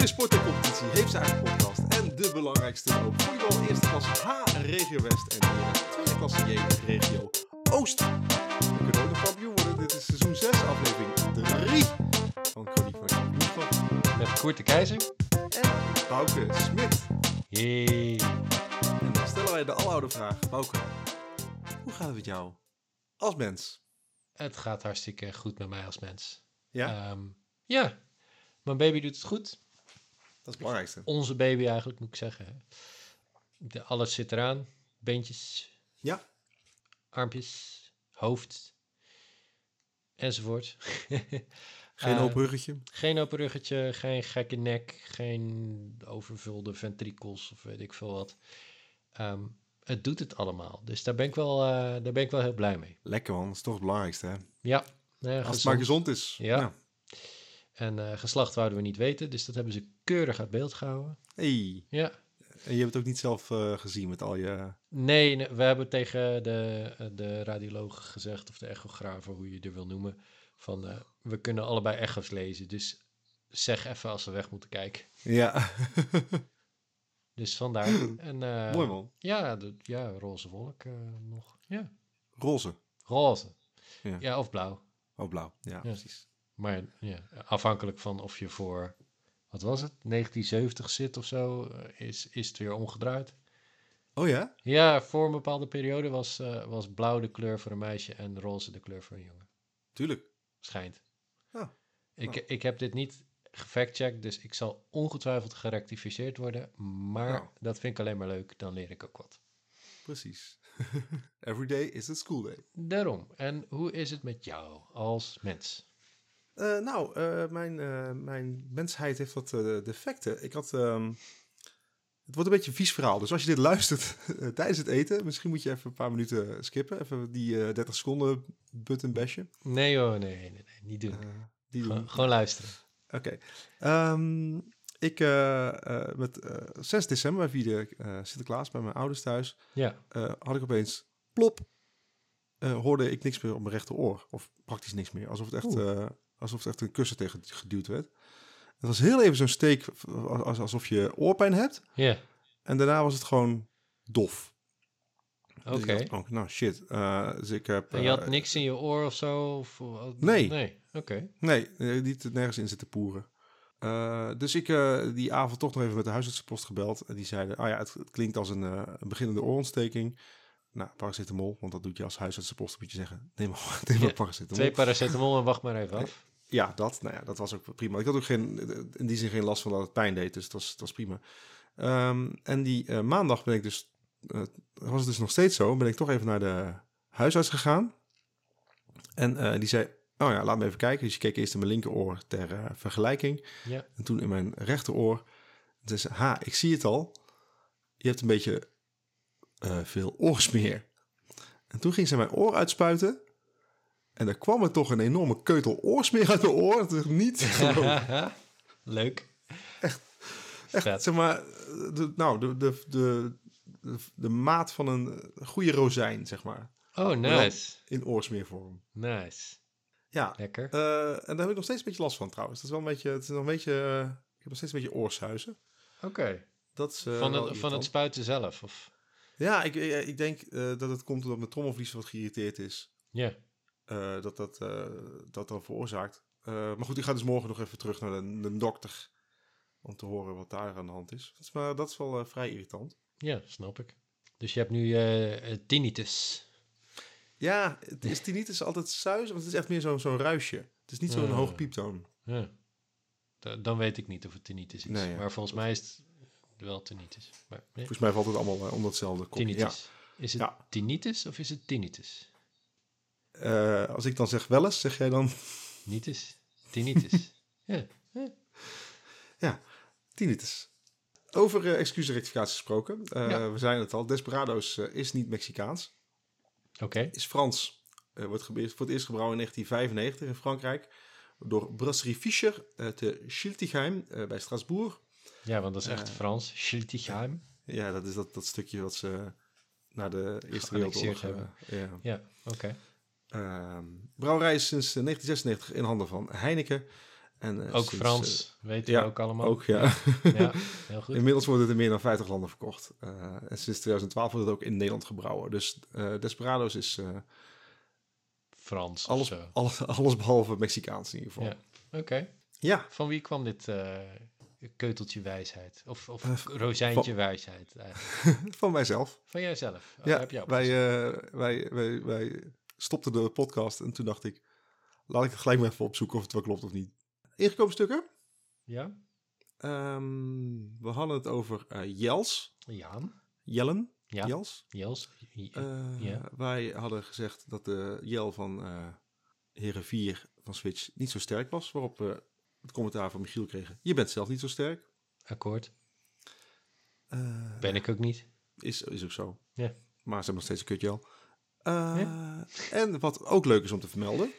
Iedere sport en competitie heeft zijn eigen podcast. En de belangrijkste ook. Volleybal eerste klasse H, regio West. En de tweede klasse J, regio Oost. We kunnen ook nog kampioen worden. Dit is seizoen 6, aflevering 3 van Chroniek van Kampioenschap. Met Koert de Keizer. En Bouke Smit. Yay. En dan stellen wij de aloude vraag. Bouke, hoe gaat het met jou als mens? Het gaat hartstikke goed met mij als mens. Ja, Ehm, ja. Mijn baby doet het goed. Dat is het belangrijkste. Onze baby eigenlijk, moet ik zeggen. De, alles zit eraan. Beentjes, Ja, armpjes, hoofd. Enzovoort. geen Eh, open ruggetje. Geen open ruggetje, geen gekke nek, geen overvulde ventrikels of weet ik veel wat. Ehm, het doet het allemaal. Dus daar ben ik wel, eh, daar ben ik wel heel blij mee. Lekker man, dat is toch het belangrijkste hè. Ja. ja, Als het maar gezond is. Ja. En eh, geslacht wouden we niet weten, dus dat hebben ze keurig uit beeld gehouden. Hey. Ja. En je hebt het ook niet zelf eh, gezien met al je... Nee, nee, we hebben tegen de, de radioloog gezegd, of de echograaf, of hoe je het er wil noemen, van eh, we kunnen allebei echo's lezen, dus zeg even als we weg moeten kijken. Ja, Dus vandaar. En, eh, mooi man. Ja, de, ja roze wolk nog. Ja, Roze. roze. Ja. Ja, of blauw. Oh, blauw. Ja, precies. Maar ja, afhankelijk van of je voor, wat was het, 1970 zit of zo, eh, is, is het weer omgedraaid. Oh ja? Ja, voor een bepaalde periode was, eh, was blauw de kleur voor een meisje en roze de kleur voor een jongen. Tuurlijk. Schijnt. Ah, Ik, ik heb dit niet gefactcheckt, dus ik zal ongetwijfeld gerectificeerd worden. Maar Nou. dat vind ik alleen maar leuk, dan leer ik ook wat. precies. Every day is a school day. Daarom. En hoe is het met jou als mens? Eh, nou, eh, mijn, eh, mijn mensheid heeft wat defecten. Ik had... ehm, het wordt een beetje een vies verhaal. Dus als je dit luistert tijdens het eten... misschien moet je even een paar minuten skippen. Even die eh 30 seconden button bashen. Nee hoor, nee, nee, nee, niet doen. Die doen. Gewoon, luisteren. Oké. Ehm, ik, met eh, 6 december, wij vierden eh, Sinterklaas bij mijn ouders thuis. Ja, had ik opeens, plop, hoorde ik niks meer op mijn rechteroor. Of praktisch niks meer. Alsof het echt, alsof het echt een kussen tegen geduwd werd. Het was heel even zo'n steek, als- alsof je oorpijn hebt. ja, En daarna was het gewoon dof. oké. Dus dacht, oh, nou shit. Eh, dus ik heb... En je had eh, niks in je oor of zo? Of? Nee. Nee, oké. Nee, niet nergens in zitten poeren. Eh, dus ik die avond toch nog even met de huisartsenpost gebeld. En die zeiden, ah ja, het, het klinkt als een, een beginnende oorontsteking. Nou, paracetamol, want dat doe je als huisartsenpost. moet je zeggen, neem maar, neem maar Ja, paracetamol. Twee paracetamol en wacht maar even af. Ja, dat, nou ja, dat was ook prima. Ik had ook geen, in die zin geen last van dat het pijn deed, dus dat was, dat was prima. Ehm, en die eh, maandag ben ik dus, eh, was het dus nog steeds zo, ben ik toch even naar de huisarts gegaan. En eh, die zei, oh ja, laat me even kijken. Dus je keek eerst in mijn linkeroor ter vergelijking. Ja. En toen in mijn rechteroor. Dus, ha, ik zie het al. Je hebt een beetje veel oorsmeer. En toen ging ze mijn oor uitspuiten. En er kwam er toch een enorme keutel oorsmeer uit mijn oor. Dat is niet. Leuk. Echt, Vet. zeg maar, de, nou, de, de, de, de, de maat van een goede rozijn, zeg maar. Oh, nice. In oorsmeervorm. Nice. Ja, Lekker. eh, en daar heb ik nog steeds een beetje last van trouwens. Dat is wel een beetje, het is nog een beetje, eh, ik heb nog steeds een beetje oorshuizen. Oké. Dat is, eh, Van, het, van het spuiten zelf? Of? Ja, ik, ik, ik denk dat het komt omdat mijn trommelvlies wat geïrriteerd is. Ja. Eh, dat dat, eh, dat dan veroorzaakt. Eh, maar goed, ik ga dus morgen nog even terug naar de, de dokter. Om te horen wat daar aan de hand is. Dat is, maar, dat is wel vrij irritant. Ja, snap ik. Dus je hebt nu tinnitus. Ja, het is tinnitus altijd suis, want het is echt meer zo'n zo'n ruisje. Het is niet zo'n Ah. hoog pieptoon. Ja. Da- dan weet ik niet of het tinnitus is. Nee, ja. Maar volgens mij is het wel tinnitus. Maar, nee. Volgens mij valt het allemaal onder hetzelfde kopje. Ja. Tinnitus. Is het Ja. tinnitus of is het tinnitus? Eh, als ik dan zeg wel eens, zeg jij dan Nitus? Tinnitus. ja. ja, tinnitus. Over uh, excuusrectificatie gesproken. Eh, Ja. We zijn het al. Desperados eh, is niet Mexicaans. Oké. Is Frans. Eh, wordt gebe- voor het eerst gebrouwen in 1995 in Frankrijk. Door Brasserie Fischer eh, te Schiltigheim eh, bij Strasbourg. Ja, want dat is echt Eh. Frans. Schiltigheim. Ja, dat is dat, dat stukje wat ze na de Eerste Wereldoorlog... eh, ja. Ja, oké. Brouwerij is sinds eh, 1996 in handen van Heineken. En, eh, Ook sinds, Frans, weten ja, we ook allemaal. eh, ook, ja. Ja, heel goed. Inmiddels wordt het in meer dan 50 landen verkocht. Eh, en sinds 2012 wordt het ook in Nederland gebrouwen. Dus eh, Desperados is eh, Frans of alles, zo. alles, alles behalve Mexicaans in ieder geval. Ja. Oké. Ja, Van wie kwam dit eh, keuteltje wijsheid? Of, of Eh, rozijntje wijsheid eigenlijk? van mijzelf. Van jijzelf? Oh, ja, heb jij wij, eh, wij, wij, wij stopten de podcast en toen dacht ik... laat ik het gelijk maar even opzoeken of het wel klopt of niet. Ingekomen stukken. Ja? Ehm, we hadden het over eh, Jels. Jaan? Jellen. Ja. Jels. Jels? Eh, Ja. Wij hadden gezegd dat de Jel van eh Heren 4 van Switch niet zo sterk was. Waarop we het commentaar van Michiel kregen. Je bent zelf niet zo sterk. Akkoord. Ben ik ook niet. is, is ook zo. Ja. Maar ze hebben nog steeds een kutjel. Eh, En wat ook leuk is om te vermelden.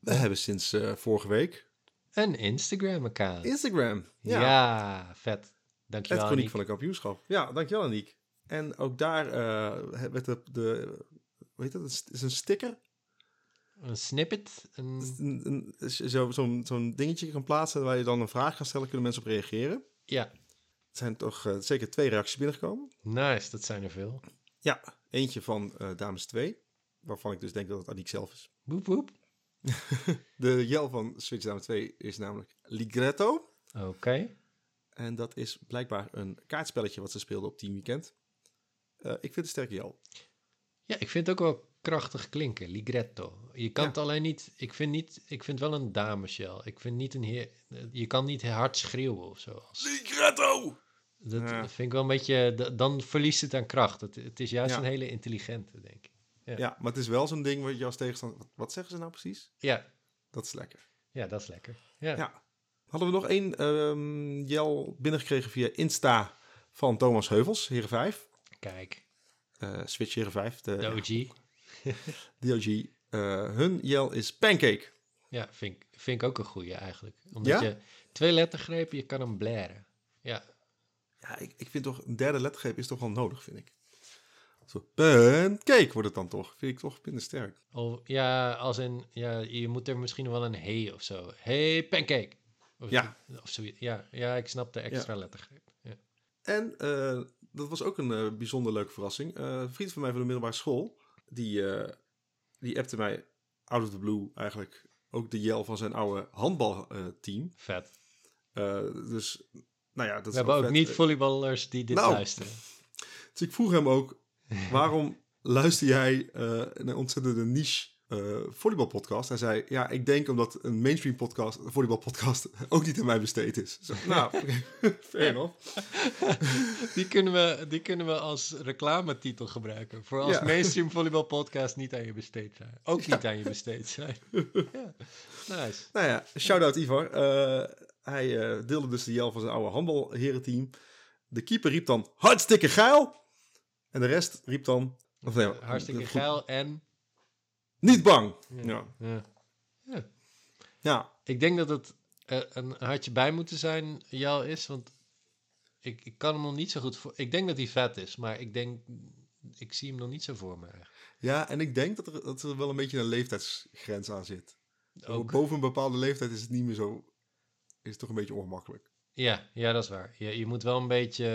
We hebben sinds eh, vorige week Een Instagram-account. Instagram. Ja. Ja, vet. het Dankjewel, chroniek Aniek. van de kampioenschap. Ja, dankjewel Aniek. En ook daar eh, werd de, de, hoe heet dat? Het is een sticker. Een snippet. Een... Je zo- Zo'n zo'n dingetje kan plaatsen waar je dan een vraag kan stellen, kunnen mensen op reageren. Ja, Er zijn toch zeker twee reacties binnengekomen. nice. Dat zijn er veel. Ja, eentje van eh, Dames 2, waarvan ik dus denk dat het Aniek zelf is. Woep woep. De Jel van Switch Dame 2 is namelijk Ligretto. Oké. En dat is blijkbaar een kaartspelletje wat ze speelden op Team Weekend. Eh, ik vind het een sterke Jel. Ja, ik vind het ook wel krachtig klinken. Ligretto. Je kan Ja. het alleen niet... Ik vind, niet, ik vind wel een damesjel. Ik vind niet een heer... Je kan niet hard schreeuwen of zo. Ligretto! Dat Ja. vind ik wel een beetje... Dan verliest het aan kracht. Het, het is juist Ja. een hele intelligente, denk ik. Ja, maar het is wel zo'n ding waar je als tegenstander... Wat, wat zeggen ze nou precies? Ja, Dat is lekker. ja dat is lekker. Ja. Ja. Hadden we nog één ehm, Jel binnengekregen via Insta van Thomas Heuvels, Heren 5. Kijk, Eh, Switch Heren 5, de de OG. Eh, hun Jel is Pancake. Ja, vind ik, vind ik ook een goeie eigenlijk. Omdat Ja? je twee lettergrepen, je kan hem blaren. Ja, Ja, ik, ik vind toch een derde lettergreep is toch wel nodig, vind ik. Zo, pancake wordt het dan toch. Vind ik toch minder sterk. of, ja als in, ja, je moet er misschien wel een hey of zo. Hey, pancake. Of, Ja. Of zoiets. Ja, ja, ik snap de extra lettergreep. Ja. En eh, dat was ook een eh, bijzonder leuke verrassing. Eh, een vriend van mij van de middelbare school, die, die appte mij out of the blue eigenlijk ook de Jel van zijn oude handbalteam. Vet. Dus, nou ja, dat We hebben ook vet. niet volleyballers die dit Nou. luisteren. Dus ik vroeg hem ook, waarom luister jij eh een ontzettende niche eh volleybalpodcast? Hij zei, ja, ik denk omdat een mainstream podcast, een volleybalpodcast, ook niet aan mij besteed is. Zo, nou, fair enough. Die kunnen, we, die kunnen we als reclametitel gebruiken. Voor als Ja. mainstream volleyballpodcast niet aan je besteed zijn. Ook niet aan je besteed zijn. ja. Nice. Nou ja, shout-out Ivar. Eh, hij eh, deelde dus de jel van zijn oude handbalherenteam. De keeper riep dan, hartstikke geil! En de rest riep dan, of nee, Hartstikke geil en... Niet bang! Ja. Ja. Ja. ja, Ik denk dat het eh, een hartje bij moeten zijn, jou is, want ik, ik kan hem nog niet zo goed voor. Ik denk dat hij vet is, maar ik denk, ik zie hem nog niet zo voor me. eigenlijk. ja, en ik denk dat er, dat er wel een beetje een leeftijdsgrens aan zit. Ook. Boven een bepaalde leeftijd is het niet meer zo, is toch een beetje ongemakkelijk. Ja, ja, dat is waar. Je, je moet wel een beetje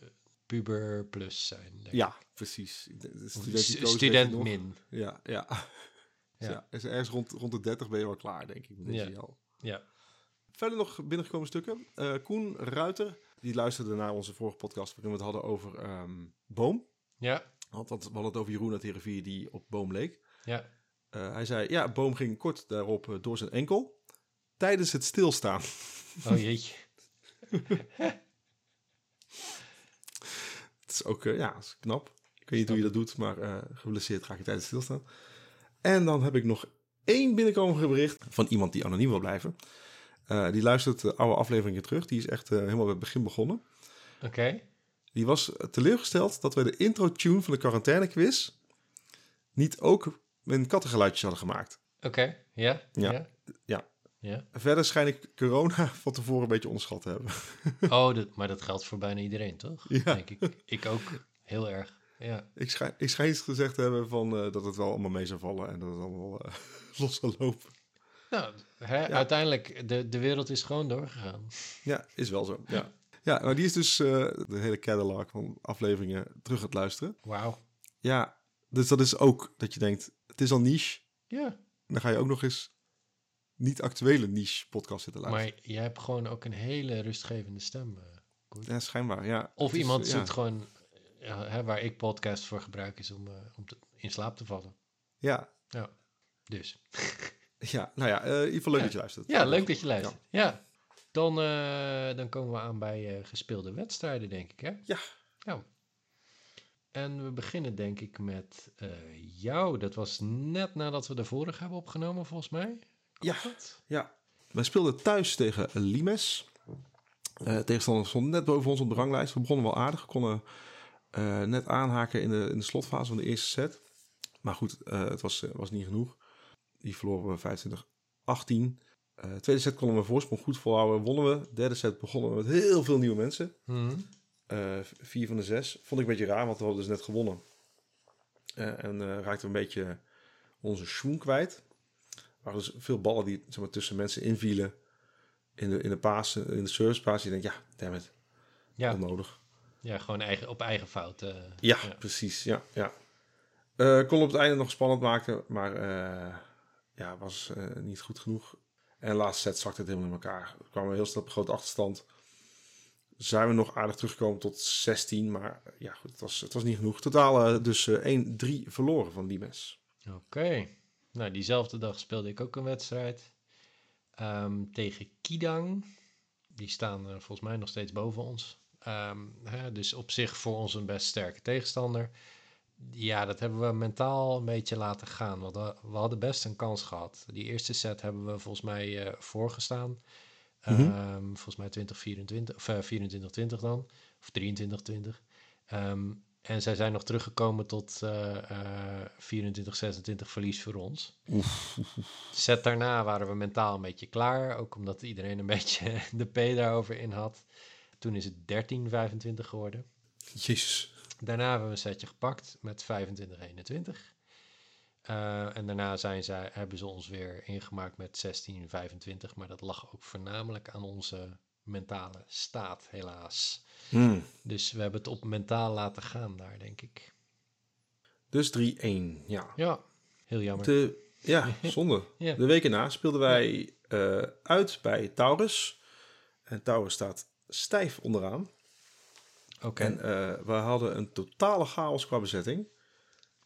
eh, puber plus zijn. denk ik. Ja, precies. De student min. Ja, ja. Ja. ja. is ergens rond, rond de 30 ben je wel klaar, denk ik, met Ja. jel. Ja. Verder nog binnengekomen stukken. Eh, Koen Ruiter, die luisterde naar onze vorige podcast waarin we het hadden over ehm, Boom. Ja, Want we hadden het over Jeroen uit Heerenvier die op Boom leek. ja. Eh, hij zei, ja, Boom ging kort daarop door zijn enkel. Tijdens het stilstaan. Oh jeetje. Het is ook, eh, ja, is knap. Ik weet niet hoe je dat doet, maar eh geblesseerd raak je tijdens het stilstaan. En dan heb ik nog één binnenkomend bericht van iemand die anoniem wil blijven. Eh, die luistert de oude afleveringen terug. Die is echt helemaal bij het begin begonnen. Oké. Die was teleurgesteld dat wij de intro-tune van de quarantainequiz niet ook met kattengeluidjes hadden gemaakt. Oké. Ja. Ja. Ja. Ja. Ja. Verder schijn ik corona van tevoren een beetje onderschat te hebben. Oh, dat, maar dat geldt voor bijna iedereen, toch? Ja. Denk ik. Ik ook heel erg. Ja. Ik schijn, ik schijn iets gezegd te hebben van eh, dat het wel allemaal mee zou vallen en dat het allemaal eh, los zou lopen. Nou, hè, uiteindelijk, de, de wereld is gewoon doorgegaan. Ja, is wel zo. Ja, ja maar die is dus eh, de hele catalog van afleveringen terug aan het luisteren. Wauw. Ja, dus dat is ook dat je denkt, het is al niche. Ja, Dan ga je ook nog eens niet actuele niche podcast zitten luisteren. maar jij hebt gewoon ook een hele rustgevende stem. eh. Ja, schijnbaar, ja. Of Het is, iemand ja. zoekt gewoon, ja, hè, waar ik podcast voor gebruik, is om, eh, om te, in slaap te vallen. Ja, Ja, dus. ja, nou ja, eh, in ieder geval leuk Ja. dat je luistert. Ja, leuk dat je luistert. Ja. Dan, dan komen we aan bij gespeelde wedstrijden, denk ik, hè? Ja. Ja. En we beginnen denk ik met jou. Dat was net nadat we de vorige hebben opgenomen, volgens mij. Ja. Ja, wij speelden thuis tegen Limes. Eh tegenstander stond net boven ons op de ranglijst. We begonnen wel aardig. We konden eh, net aanhaken in de, in de slotfase van de eerste set. Maar goed, eh, het was, was niet genoeg. Die verloren we 25-18. Eh tweede set konden we voorsprong goed volhouden. Wonnen we. Derde set begonnen we met heel veel nieuwe mensen. Eh, vier van de zes. Vond ik een beetje raar, want we hadden dus net gewonnen. En raakten we een beetje onze schoen kwijt. Waren dus veel ballen die zeg maar, tussen mensen invielen. In de, in de paas, in de service paas. Je denkt, ja, damn it, Ja, onnodig. ja, gewoon eigen, op eigen fout. eh. Ja, Ja. precies. Ja, ja. Eh, kon op het einde nog spannend maken, maar eh, ja, was niet goed genoeg. En de laatste set zakte het helemaal in elkaar. We kwamen heel snel op een grote achterstand. Zijn we nog aardig teruggekomen tot 16, maar ja, goed, het was, het was niet genoeg. Totaal dus eh 1-3 verloren van Limes. Oké. Nou, diezelfde dag speelde ik ook een wedstrijd ehm, tegen Kidang. Die staan eh, volgens mij nog steeds boven ons. Ehm, hè, dus op zich voor ons een best sterke tegenstander. Ja, dat hebben we mentaal een beetje laten gaan. Want we, we hadden best een kans gehad. Die eerste set hebben we volgens mij eh voorgestaan. Mhm. Ehm, volgens mij 2024 of eh, 24-20 dan. Of 23-20. Ehm, en zij zijn nog teruggekomen tot eh, eh, 24-26 verlies voor ons. Set daarna waren we mentaal een beetje klaar. Ook omdat iedereen een beetje de P daarover in had. Toen is het 13-25 geworden. Jezus. Daarna hebben we een setje gepakt met 25-21. Eh, en daarna zijn zij, hebben ze ons weer ingemaakt met 16-25. Maar dat lag ook voornamelijk aan onze mentale staat, helaas. Hmm. Dus we hebben het op mentaal laten gaan daar, denk ik. Dus 3-1, ja. Ja, heel jammer. De, ja, zonde. Ja. De weken na speelden wij eh, uit bij Taurus. En Taurus staat stijf onderaan. Oké, En eh, we hadden een totale chaos qua bezetting.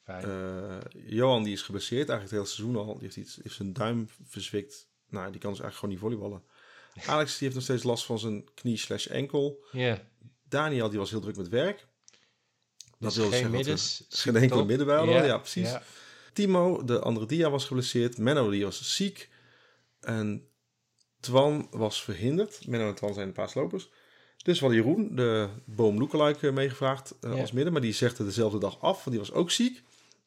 Eh, Johan die is geblesseerd eigenlijk het hele seizoen al. Die heeft, iets, heeft zijn duim verzwikt. Nou, die kan dus eigenlijk gewoon niet volleyballen. Alex die heeft nog steeds last van zijn knie slash enkel. Ja, Daniel die was heel druk met werk. dus wil geen dat middens. Geen enkele middenbij hadden. Ja, precies. ja. Timo, de andere dia, was geblesseerd. Menno die was ziek. En Twan was verhinderd. Menno en Twan zijn de paaslopers. Dus we hadden Jeroen, de boom eh, meegevraagd Ja. als midden. Maar die zegde dezelfde dag af, want die was ook ziek.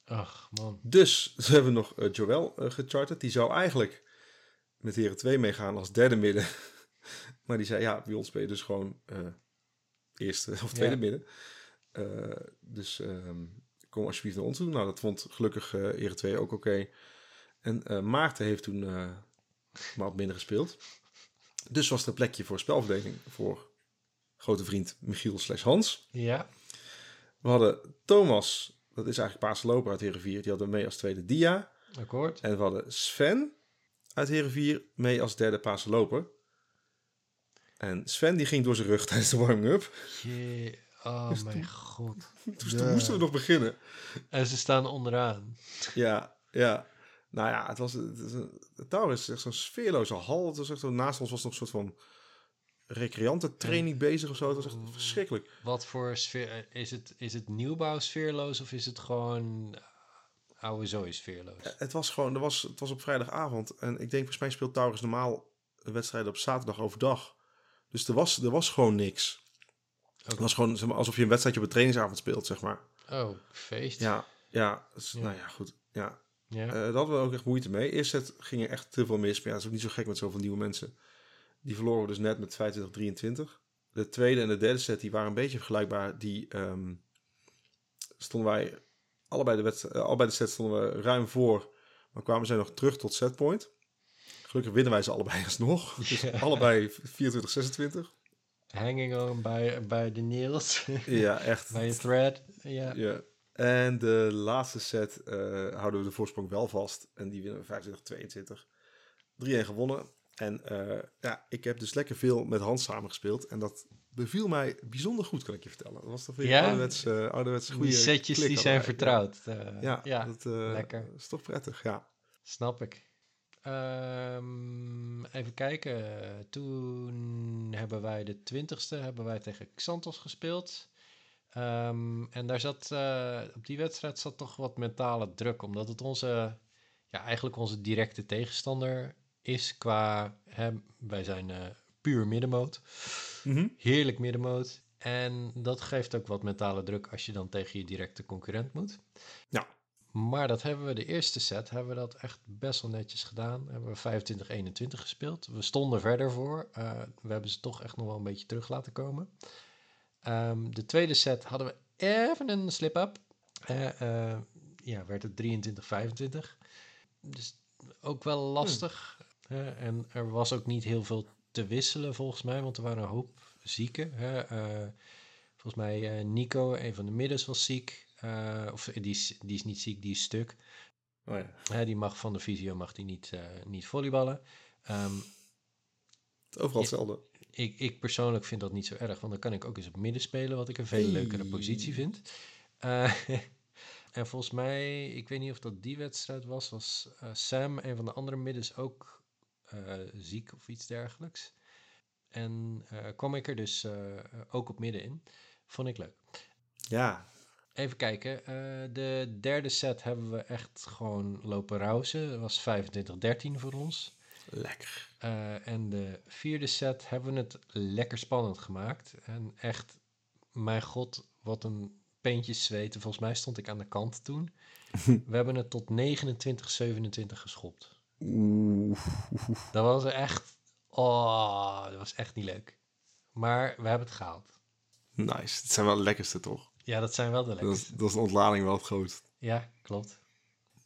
Ach, man. Dus ze hebben nog eh, Joël gecharterd. Die zou eigenlijk met Heren 2 meegaan als derde midden. maar die zei, ja, bij ons ben je dus gewoon eh, eerste of tweede Ja. midden. Eh, dus ehm, kom alsjeblieft naar ons toe. Nou, dat vond gelukkig eh Heren 2 ook oké. En Maarten heeft toen maar op midden gespeeld. Dus was er een plekje voor spelverdeling voor grote vriend Michiel slash Hans. Ja, We hadden Thomas, dat is eigenlijk Paarse Loper uit Heren 4. Die hadden mee als tweede dia. akkoord. En we hadden Sven uit Herenvier mee als derde Paarse loper. En Sven die ging door zijn rug tijdens de warming-up. Jee, oh mijn god. Dus toen moesten we nog beginnen. En ze staan onderaan. Ja, ja. Nou ja, het was, het is een, het Taurus is echt zo'n sfeerloze hal. Het was echt zo, naast ons was nog een soort van recreantentraining bezig of zo. Het was echt verschrikkelijk. Wat voor sfeer, is het, is het nieuwbouw sfeerloos of is het gewoon oude zooi sfeerloos? Het was gewoon, er was, het was op vrijdagavond. En ik denk, volgens mij speelt Taurus normaal wedstrijden op zaterdag overdag. Dus er was, er was gewoon niks. Het was gewoon zeg maar, alsof je een wedstrijdje op een trainingsavond speelt, zeg maar. Oh, feest. Ja, ja, dus, Ja. nou ja, goed. Ja, Ja. Eh, daar hadden we ook echt moeite mee. Eerst set ging er echt heel veel mis. Maar ja, het is ook niet zo gek met zoveel nieuwe mensen. Die verloren we dus net met 25-23. De tweede en de derde set die waren een beetje vergelijkbaar. Die ehm, stonden wij allebei de, wedst- eh, allebei de sets stonden we ruim voor. Maar kwamen zij nog terug tot setpoint. Gelukkig winnen wij ze allebei alsnog. Dus Ja. allebei 24, 26. Hanging on bij, bij de nails. Ja, echt. bij je thread. Ja. Ja. En de laatste set eh, houden we de voorsprong wel vast. En die winnen we 25, 22. 3-1 gewonnen. En eh, ja, ik heb dus lekker veel met Hans samengespeeld. En dat beviel mij bijzonder goed, kan ik je vertellen. Dat was toch weer Ja? ouderwets, eh ouderwets goede Die setjes die zijn vertrouwd. Eh, Ja, ja, dat eh, lekker. is toch prettig, ja. snap ik. Ehm, even kijken. Toen hebben wij de twintigste hebben wij tegen Xantos gespeeld. Ehm, en daar zat, op die wedstrijd zat toch wat mentale druk, omdat het onze, ja, eigenlijk onze directe tegenstander is qua, hè, wij zijn eh, puur middenmoot, Mhm. heerlijk middenmoot. En dat geeft ook wat mentale druk als je dan tegen je directe concurrent moet. Ja. Maar dat hebben we de eerste set, hebben we dat echt best wel netjes gedaan. Hebben we 25-21 gespeeld. We stonden verder voor. Eh, we hebben ze toch echt nog wel een beetje terug laten komen. Ehm, de tweede set hadden we even een slip-up. Eh, ja, werd het 23-25. Dus ook wel lastig. Hè. en er was ook niet heel veel te wisselen volgens mij, want er waren een hoop zieken. Hè. Eh, volgens mij eh, Nico, een van de middens, was ziek. Eh, of die is, die is niet ziek, die is stuk. Oh ja. Die mag van de fysio mag die niet, eh, niet volleyballen. Ehm, Het is overal hetzelfde. ik, ik persoonlijk vind dat niet zo erg, want dan kan ik ook eens op midden spelen, wat ik een veel Hey. leukere positie vind. Eh, en volgens mij, ik weet niet of dat die wedstrijd was, was eh, Sam, een van de andere middens, ook ziek of iets dergelijks. En eh, kwam ik er dus eh, ook op midden in. Vond ik leuk. Ja, Even kijken. eh, de derde set hebben we echt gewoon lopen rousen. Dat was 25-13 voor ons. lekker. Eh, en de vierde set hebben we het lekker spannend gemaakt. En echt, mijn god, wat een peentjes zweten. Volgens mij stond ik aan de kant toen. we hebben het tot 29-27 geschopt. Oeh. Dat was echt... Oh, dat was echt niet leuk. Maar we hebben het gehaald. Nice. Het zijn wel de lekkerste, toch? Ja, dat zijn wel de Dat is, lekkerste. dat is de ontlading wel het grootst. Ja, klopt.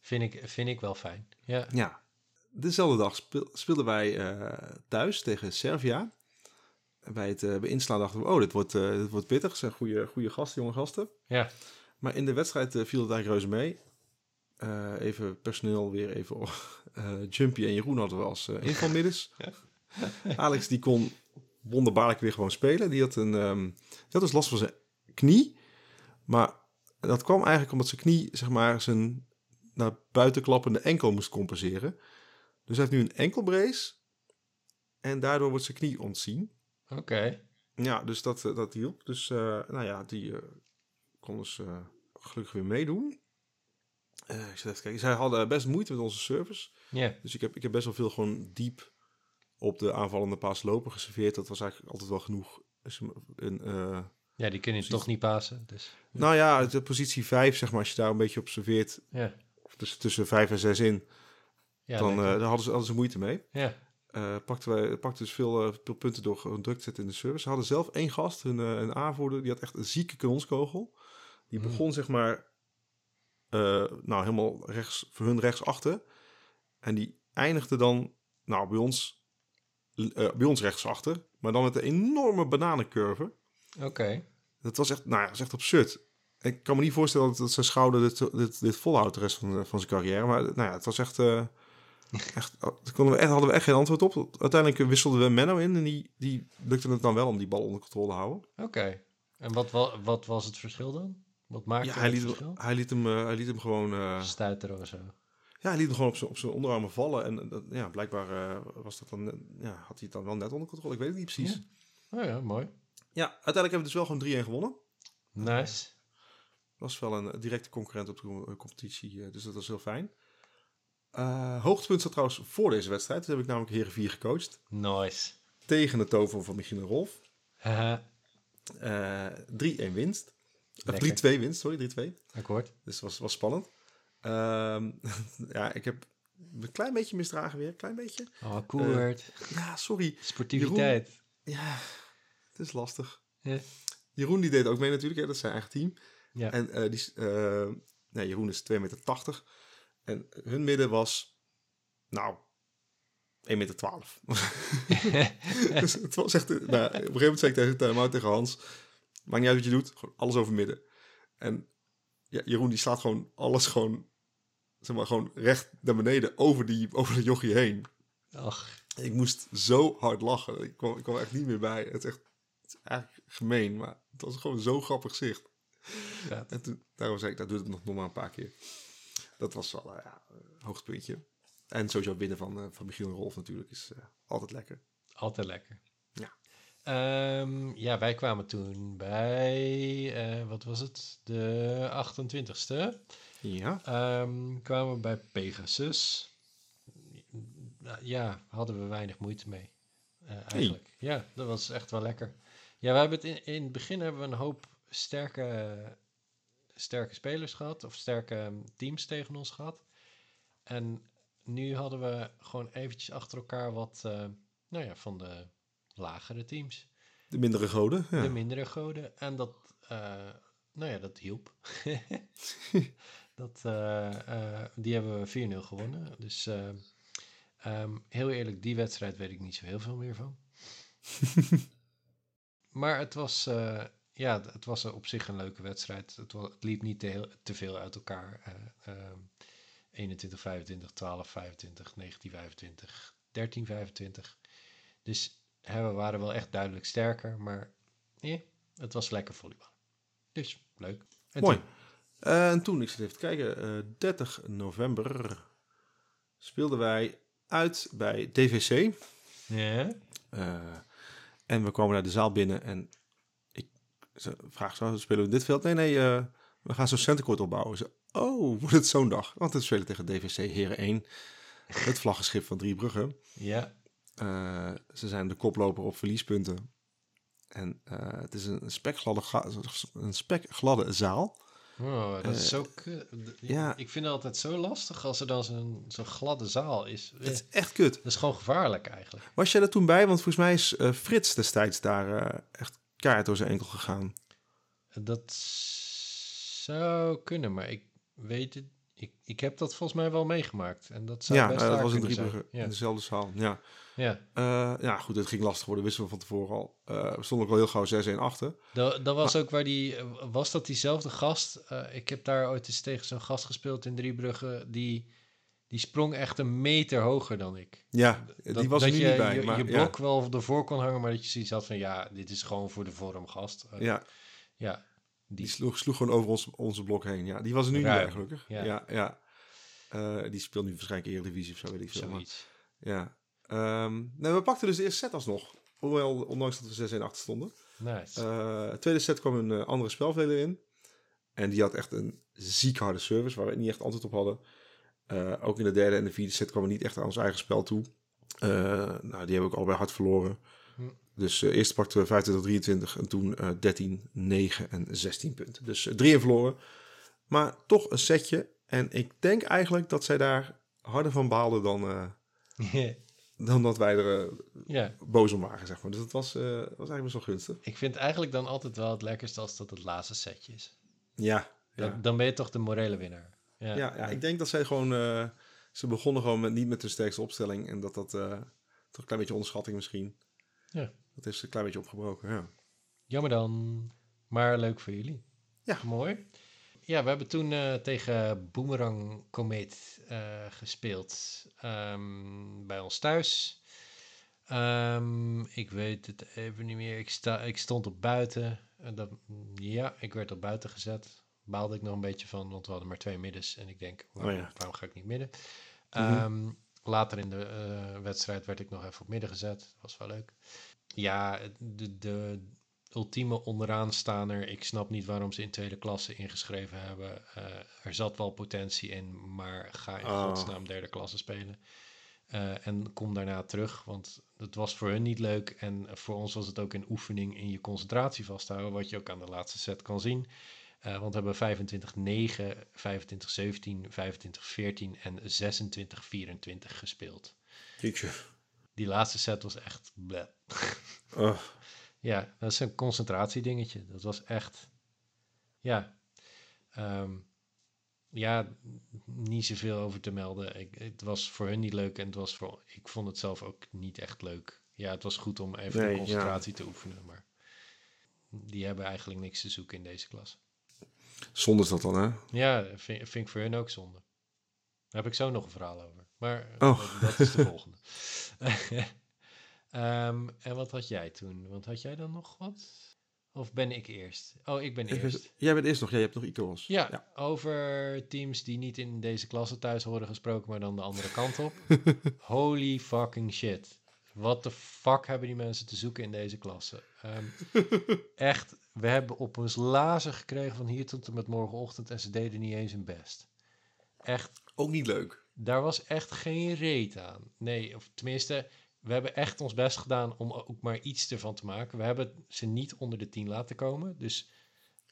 Vind ik, vind ik wel fijn. Ja. Ja. Dezelfde dag speel- speelden wij eh, thuis tegen Servia. Bij het eh, bij inslaan dachten we, oh, dit wordt, eh, dit wordt pittig. Het zijn goede, goede gasten, jonge gasten. Ja. Maar in de wedstrijd eh, viel het eigenlijk reuze mee. Eh, even personeel weer even. Eh, Jumpy en Jeroen hadden we als invalmiddels. Alex die kon wonderbaarlijk weer gewoon spelen. Die had, een, ehm, die had dus last van zijn knie. Maar dat kwam eigenlijk omdat zijn knie, zeg maar, zijn naar buiten klappende enkel moest compenseren. Dus hij heeft nu een enkelbrace. En daardoor wordt zijn knie ontzien. Oké. Ja, dus dat, dat hielp. Dus, nou ja, die eh, kon dus gelukkig weer meedoen. Eh, ik zit even kijken. Zij hadden best moeite met onze service. Dus ik heb, ik heb best wel veel gewoon diep op de aanvallende paas lopen geserveerd. Dat was eigenlijk altijd wel genoeg. Een, eh, ja, die kunnen je toch niet pasen. Dus. nou ja, de positie 5, zeg maar, als je daar een beetje op serveert, Ja. tussen, tussen 5 en 6 in, Ja, dan, eh, hadden ze, hadden ze moeite mee. ja. Pakten wij pakten dus veel, veel punten door druk te zetten in de service. Ze hadden zelf één gast, eh, een aanvoerder, die had echt een zieke kanonskogel. Die Hmm. begon zeg maar, eh, nou helemaal rechts, voor hun rechtsachter. En die eindigde dan, nou bij ons, eh, bij ons rechtsachter, maar dan met een enorme bananencurve. Oké. Dat was echt, nou ja, dat is echt absurd. Ik kan me niet voorstellen dat, dat zijn schouder dit, dit, dit volhoudt de rest van, van zijn carrière. Maar nou ja, het was echt... eh, echt daar konden we echt, hadden we echt geen antwoord op. Uiteindelijk wisselden we Menno in en die, die lukte het dan wel om die bal onder controle te houden. Oké. En wat, wa- wat was het verschil dan? Wat maakte Ja, hij liet, hem, hij, liet hem, eh, hij liet hem gewoon... eh, Stuiteren of zo. ja, hij liet hem gewoon op zijn, op zijn onderarmen vallen. En eh, dat- ja, blijkbaar was dat dan, ja, had hij het dan wel net onder controle. Ik weet het niet precies. Ja. Oh ja, mooi. Ja, uiteindelijk hebben we dus wel gewoon 3-1 gewonnen. Nice. was wel een directe concurrent op de com- competitie, dus dat was heel fijn. Hoogtepunt zat trouwens voor deze wedstrijd. Toen heb ik namelijk Heren 4 gecoacht. Nice. Tegen het toven van Michiel en Rolf. Eh 3-1 winst. Of Lekker. 3-2 winst, sorry, 3-2. Akkoord. Dus was, was spannend. Ehm, ja, ik heb een klein beetje misdragen weer. Klein beetje. Oh, Koert. Ja, sorry. Sportiviteit. Ja, het is lastig. Ja. Jeroen die deed ook mee natuurlijk, hè, dat is zijn eigen team. Ja. En eh, die, eh, nee, Jeroen is 2,80 meter. En hun midden was, nou, 1,12 meter. dus het was echt... Nou, op een gegeven moment zei ik tegen, tegen, tegen Hans... Maakt niet uit wat je doet, gewoon alles over midden. En ja, Jeroen die slaat gewoon alles gewoon... Zeg maar, gewoon recht naar beneden over, die, over dat jochie heen. Ach, Ik moest zo hard lachen. Ik kwam, ik kwam echt niet meer bij. Het is echt het is eigenlijk gemeen, maar het was gewoon zo'n grappig zicht. vet. En toen, daarom zei ik, dat doe het nog, nog maar een paar keer. Dat was wel eh, ja, een hoogtepuntje. En sowieso winnen van, eh, van Michiel en Rolf natuurlijk is eh, altijd lekker. Altijd lekker. Ja. Ehm, ja, wij kwamen toen bij, eh, wat was het? De 28ste. Ja, Ehm, kwamen we bij Pegasus. Ja, hadden we weinig moeite mee. eh, eigenlijk. Ja, dat was echt wel lekker. Ja, we hebben het in, in het begin hebben we een hoop sterke, sterke spelers gehad. Of sterke teams tegen ons gehad. En nu hadden we gewoon eventjes achter elkaar wat, eh, nou ja, van de lagere teams. de mindere goden. Ja. De mindere goden. En dat, eh, nou ja, dat hielp. dat, eh, eh, die hebben we 4-0 gewonnen. Dus ehm, heel eerlijk, die wedstrijd weet ik niet zo heel veel meer van. maar het was, ja, het was op zich een leuke wedstrijd. Het, wa- het liep niet te, heel, te veel uit elkaar. eh, ehm, 21, 25, 12, 25, 19, 25, 13, 25. Dus hè, we waren wel echt duidelijk sterker, maar eh, het was lekker volleybal. Dus leuk. En Mooi. toen- Eh, en toen, ik zit even te kijken, eh, 30 november speelden wij uit bij DVC. Ja. Eh, en we kwamen naar de zaal binnen en ik vraag zo, spelen we dit veld? Nee, nee, eh, we gaan zo'n centercourt opbouwen. Ze, oh, wordt het zo'n dag? Want we spelen tegen DVC Heren 1, het vlaggenschip van Driebrugge. Ja. Eh, ze zijn de koploper op verliespunten. En eh, het is een spekgladde, een spekgladde zaal. Oh, dat is Eh, zo... ja. Ik vind het altijd zo lastig als er dan zo'n gladde zaal is. Eh, Het is echt kut. Dat is gewoon gevaarlijk eigenlijk. Was jij er toen bij? Want volgens mij is eh, Frits destijds daar eh, echt kaart door zijn enkel gegaan. Dat zou kunnen, maar ik weet het... Ik, ik heb dat volgens mij wel meegemaakt. En dat zou ja, best eh, dat was in. Driebrugge, Ja. in dezelfde zaal. Ja. ja. Eh, ja, goed, het ging lastig worden, wisten we van tevoren al. Eh, we stonden ook wel heel gauw 6-1 achter. Dat, dat was ook waar die... Was dat diezelfde gast? Ik heb daar ooit eens tegen zo'n gast gespeeld in Driebrugge. Die, die sprong echt een meter hoger dan ik. Ja, die Dat- was er dat nu je, niet bij. Je, maar, je ja, blok wel ervoor kon hangen, maar dat je zoiets had van... Ja, dit is gewoon voor de vorm, gast. Ja, ja, die sloeg, sloeg gewoon over ons, onze blok heen. Ja, die was er nu Ruim, niet gelukkig. ja. Ja, ja. Eh, die speelt nu waarschijnlijk Eredivisie of zo, weet ik veel. maar- zoiets. Ja. Ehm, nou, we pakten dus de eerste set alsnog. Hoewel, ondanks dat we 6-1 achter stonden. Nice. Eh, de tweede set kwam een eh, andere spelveler in. En die had echt een ziek harde service, waar we niet echt antwoord op hadden. Ook in de derde en de vierde set kwamen we niet echt aan ons eigen spel toe. Nou, die hebben we ook allebei hard verloren. Dus eh, eerst pakten we 25, 23 en toen eh 13, 9 en 16 punten. Dus eh, drie in verloren. Maar toch een setje. En ik denk eigenlijk dat zij daar harder van baalden dan, eh, dan dat wij er boos om waren, zeg maar. Dus dat was, was eigenlijk best wel gunstig. ik vind eigenlijk dan altijd wel het lekkerste als dat het laatste setje is. Ja, Dan, ja. dan ben je toch de morele winnaar. Ja, Ja, ja, ik denk dat zij gewoon... ze begonnen gewoon met, niet met de sterkste opstelling. En dat dat... toch een klein beetje onderschatting misschien. Ja. Dat ze een klein beetje opgebroken, ja. Jammer dan, maar leuk voor jullie. Ja. Mooi. Ja, we hebben toen eh, tegen Boomerang Comet eh, gespeeld ehm, bij ons thuis. Ehm, ik weet het even niet meer. Ik, sta, ik stond op buiten. En dat, ja, ik werd op buiten gezet. Baalde ik nog een beetje van, want we hadden maar twee middens. En ik denk, waarom, Oh ja. waarom ga ik niet midden? Mhm. Ehm, later in de eh, wedstrijd werd ik nog even op midden gezet. Dat was wel leuk. Ja, de, de ultieme onderaan Ik snap niet waarom ze in tweede klasse ingeschreven hebben. Eh, er zat wel potentie in, maar ga in Oh. godsnaam derde klasse spelen. Eh, en kom daarna terug, want het was voor hun niet leuk. En voor ons was het ook een oefening in je concentratie vasthouden, wat je ook aan de laatste set kan zien. Eh, want we hebben 25-9, 25-17, 25-14 en 26-24 gespeeld. Jeetje. Die laatste set was echt bleh. Oh, Ja, dat is een concentratiedingetje. Dat was echt. Ja. Ehm, ja, niet zoveel over te melden. Ik, het was voor hun niet leuk en het was voor, ik vond het zelf ook niet echt leuk. Ja, het was goed om even Nee, de ja. concentratie te oefenen, maar die hebben eigenlijk niks te zoeken in deze klas. Zonde is dat dan, hè? Ja, vind, vind ik voor hun ook zonde. Daar heb ik zo nog een verhaal over. Maar Oh. dat, is de volgende. Ehm, en wat had jij toen? Want had jij dan nog wat? Of ben ik eerst? Oh, ik ben Ik eerst. Jij bent eerst nog, jij hebt nog Icaros. Ja, over teams die niet in deze klasse thuis horen gesproken, maar dan de andere kant op. Holy fucking shit. Wat de fuck hebben die mensen te zoeken in deze klasse? Ehm, echt, we hebben op ons lazen gekregen van hier tot en met morgenochtend en ze deden niet eens hun best. Echt, Ook niet leuk. Daar was echt geen reet aan. Nee, of tenminste, we hebben echt ons best gedaan om ook maar iets ervan te maken. We hebben ze niet onder de 10 laten komen. Dus,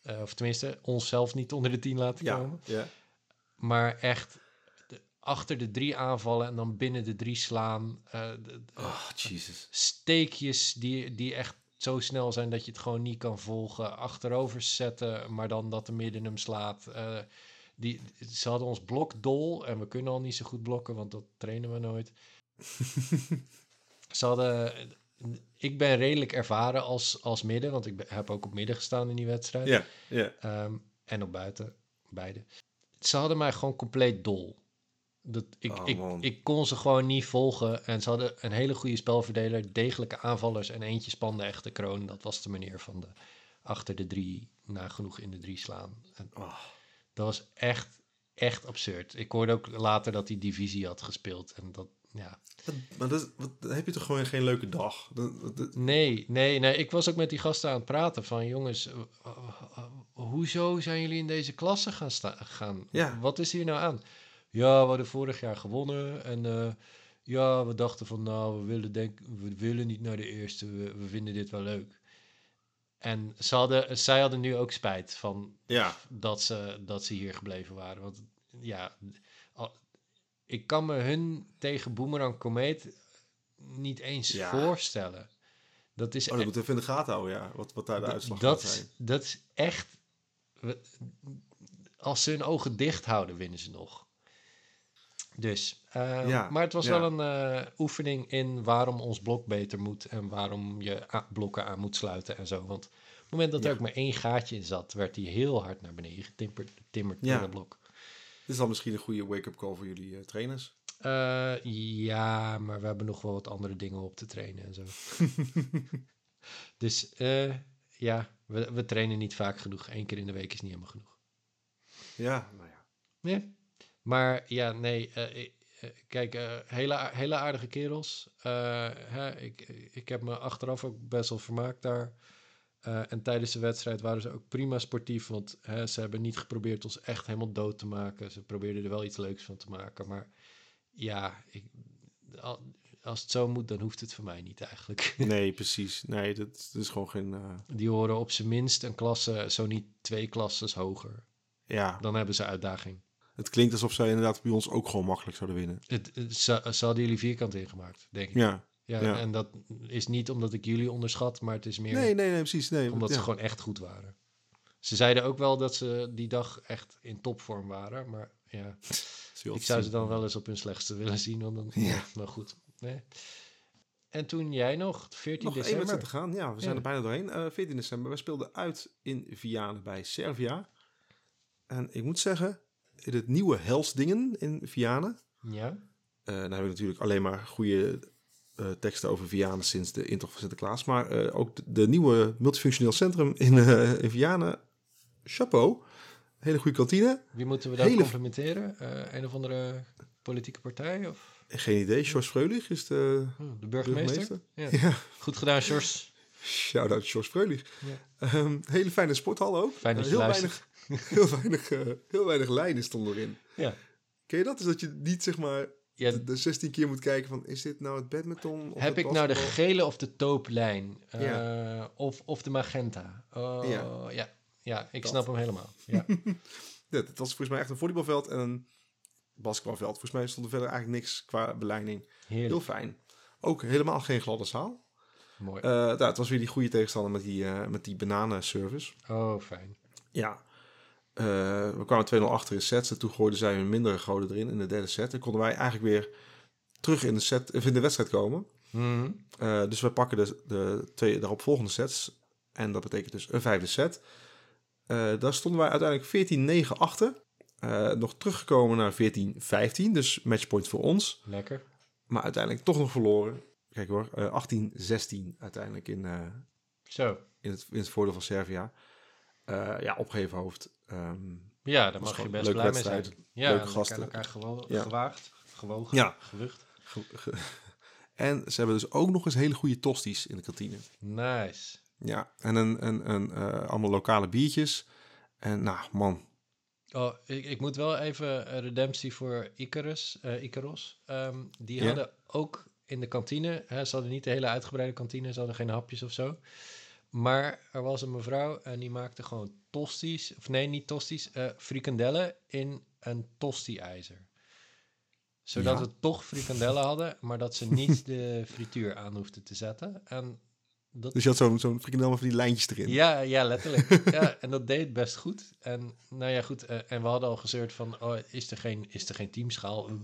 eh, of tenminste, onszelf niet onder de 10 laten Ja, komen. ja. Maar echt de- achter de drie aanvallen en dan binnen de drie slaan. eh, de- Oh, Jesus. steekjes die, die echt zo snel zijn dat je het gewoon niet kan volgen. Achterover zetten, maar dan dat de midden hem slaat. Eh, die, ze hadden ons blok dol en we kunnen al niet zo goed blokken, want dat trainen we nooit. ze hadden... Ik ben redelijk ervaren als, als midden, want ik heb ook op midden gestaan in die wedstrijd. Ja, ja. Ehm, en op buiten, beide. Ze hadden mij gewoon compleet dol. Dat, ik, Oh, ik, ik kon ze gewoon niet volgen. En ze hadden een hele goede spelverdeler, degelijke aanvallers en eentje spande echt de kroon. Dat was de manier van de achter de drie, nagenoeg in de drie slaan. En Oh. Dat was echt, echt absurd. Ik hoorde ook later dat hij divisie had gespeeld. En dat, ja. Maar dat, wat, dan heb je toch gewoon geen leuke dag? Dat, dat- dat- Nee, nee, nee. Ik was ook met die gasten aan het praten van... jongens, hoezo zijn jullie in deze klasse gaan staan? Gaan? Ja. Wat is hier nou aan? Ja, we hadden vorig jaar gewonnen. En eh, ja, we dachten van... nou, we willen, denk, we willen niet naar de eerste. We, we vinden dit wel leuk. En ze hadden, zij hadden nu ook spijt van ja, dat ze, dat ze hier gebleven waren. Want ja, ik kan me hun tegen Boomerang Comet niet eens Ja. voorstellen. Dat is oh, dat moeten we even in de gaten houden, ja. Wat, wat daar de uitslag dat, gaat zijn. dat is echt. Als ze hun ogen dicht houden, winnen ze nog. Dus, eh, Ja, maar het was ja. wel een eh, oefening in waarom ons blok beter moet en waarom je blokken aan moet sluiten en zo. Want op het moment dat er Ja. ook maar één gaatje in zat, werd hij heel hard naar beneden getimmerd timmerd Ja. in het blok. Dit is dan misschien een goede wake-up call voor jullie eh, trainers. Eh, ja, maar we hebben nog wel wat andere dingen op te trainen en zo. dus ja, we, we trainen niet vaak genoeg. Eén keer in de week is niet helemaal genoeg. Ja, nou ja. Nee. Maar ja, nee. eh, eh, kijk, eh, hele, hele aardige kerels. Hè, ik, ik heb me achteraf ook best wel vermaakt daar. En tijdens de wedstrijd waren ze ook prima sportief. Want hè, ze hebben niet geprobeerd ons echt helemaal dood te maken. Ze probeerden er wel iets leuks van te maken. Maar ja, ik, al- als het zo moet, dan hoeft het voor mij niet eigenlijk. Nee, precies. Nee, dat, dat is gewoon geen... Die horen op zijn minst een klasse, zo niet twee klasses hoger. ja, Dan hebben ze uitdaging. Het klinkt alsof zij inderdaad bij ons ook gewoon makkelijk zouden winnen. Het, het, ze, ze hadden jullie vierkant ingemaakt, denk ik. Ja. Ja, Ja. en dat is niet omdat ik jullie onderschat, maar het is meer Nee, nee, nee, precies. Nee, omdat ja. ze gewoon echt goed waren. Ze zeiden ook wel dat ze die dag echt in topvorm waren, maar ja, ik zou ze dan wel eens op hun slechtste willen zien. Want dan, Ja. Maar goed. Nee. En toen jij nog, 14 Nog één december. wedstrijd te gaan. Ja, we zijn Ja. er bijna doorheen. Eh 14 december. We speelden uit in Vianen bij Servia. En ik moet zeggen, in het nieuwe Helsdingen in Vianen. Ja, eh dan hebben we natuurlijk alleen maar goede eh, teksten over Vianen sinds de intocht van Sinterklaas. Maar eh, ook de, de nieuwe multifunctioneel centrum in, eh in Vianen. Chapeau. Hele goede kantine. wie moeten we dan Hele- complimenteren? Een of andere politieke partij? Of Geen idee. George Freulich is de oh, de burgemeester? burgemeester. Ja. Ja. Goed gedaan, Sjors. Shout-out George Freulich. Ja. Ehm, hele fijne sporthal ook. Fijn dat Eh, je heel, luistert. weinig, heel, weinig, eh, heel weinig lijnen stonden erin. Ja. Ken je dat? Dus dat je niet zeg maar Ja, de, de 16 keer moet kijken van is dit nou het badminton? Of Heb het ik nou de gele of de tauplijn? Eh, Ja. of, of de magenta? Oh, Ja. ja. ja. ik Dat. snap hem helemaal. Ja. Ja, het was volgens mij echt een volleybalveld en een basketbalveld. Volgens mij stond er verder eigenlijk niks qua beleiding. Heel fijn. Ook helemaal geen gladde zaal. Mooi. Eh nou, het was weer die goede tegenstander met die, eh met die bananenservice. oh, fijn. Ja. Eh, we kwamen 2-0 achter in sets. En toen gooiden zij een mindere goden erin in de derde set. En konden wij eigenlijk weer terug in de, set, of in de wedstrijd komen. Mhm. Dus wij pakken de, de twee daaropvolgende sets. En dat betekent dus een vijfde set. Daar stonden wij uiteindelijk 14-9 achter. Nog teruggekomen naar 14-15. Dus matchpoint voor ons. Lekker. Maar uiteindelijk toch nog verloren. Kijk hoor, eh 18-16 uiteindelijk in, eh, Zo. in, het, in het voordeel van Servië. Eh, ja, opgeven hoofd. Ehm, Ja, daar mag je gewoon best blij mee zijn. Ja, Leuke en gasten. elkaar gewo Ja. gewaagd, gewogen, Ja. gewicht. ge- ge- en ze hebben dus ook nog eens hele goede tosties in de kantine. Nice. Ja, en een, een, een, eh, allemaal lokale biertjes. En nou, man. Oh, ik, ik moet wel even eh, redemptie voor Icarus, eh, Icaros. Ehm, die hadden ook in de kantine, hè, ze hadden niet de hele uitgebreide kantine, ze hadden geen hapjes of zo. Maar er was een mevrouw en die maakte gewoon tosties, of nee, niet tosties, eh frikandellen in een tosti-ijzer. Zodat Ja. we toch frikandellen hadden, maar dat ze niet de frituur aan hoefden te zetten. En dat Dus je had zo'n zo'n frikandel met van die lijntjes erin. ja, ja, letterlijk. ja, en dat deed best goed. En nou ja, goed. eh, en we hadden al gezeurd van, oh, is er geen, is er geen teamschaal? En,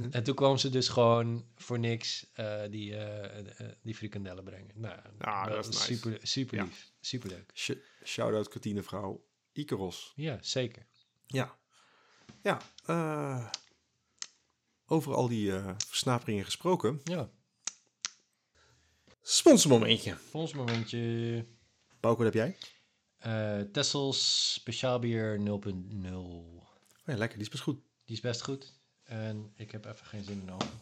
Mhm. en toen kwam ze dus gewoon voor niks eh, die, eh, eh, die frikandellen brengen. Nou, Ah, dat is nice. super, super Ja. lief. Super leuk. Sh- Shout-out kantinevrouw Ikeros. Ja, zeker. Ja. Ja. eh, over al die eh versnaperingen gesproken. Ja, Sponsormomentje. volgens momentje. Bouke, wat heb jij? eh Tessels speciaalbier 0.0. Oh ja, lekker, die is best goed. Die is best goed. En ik heb even geen zin in alcohol.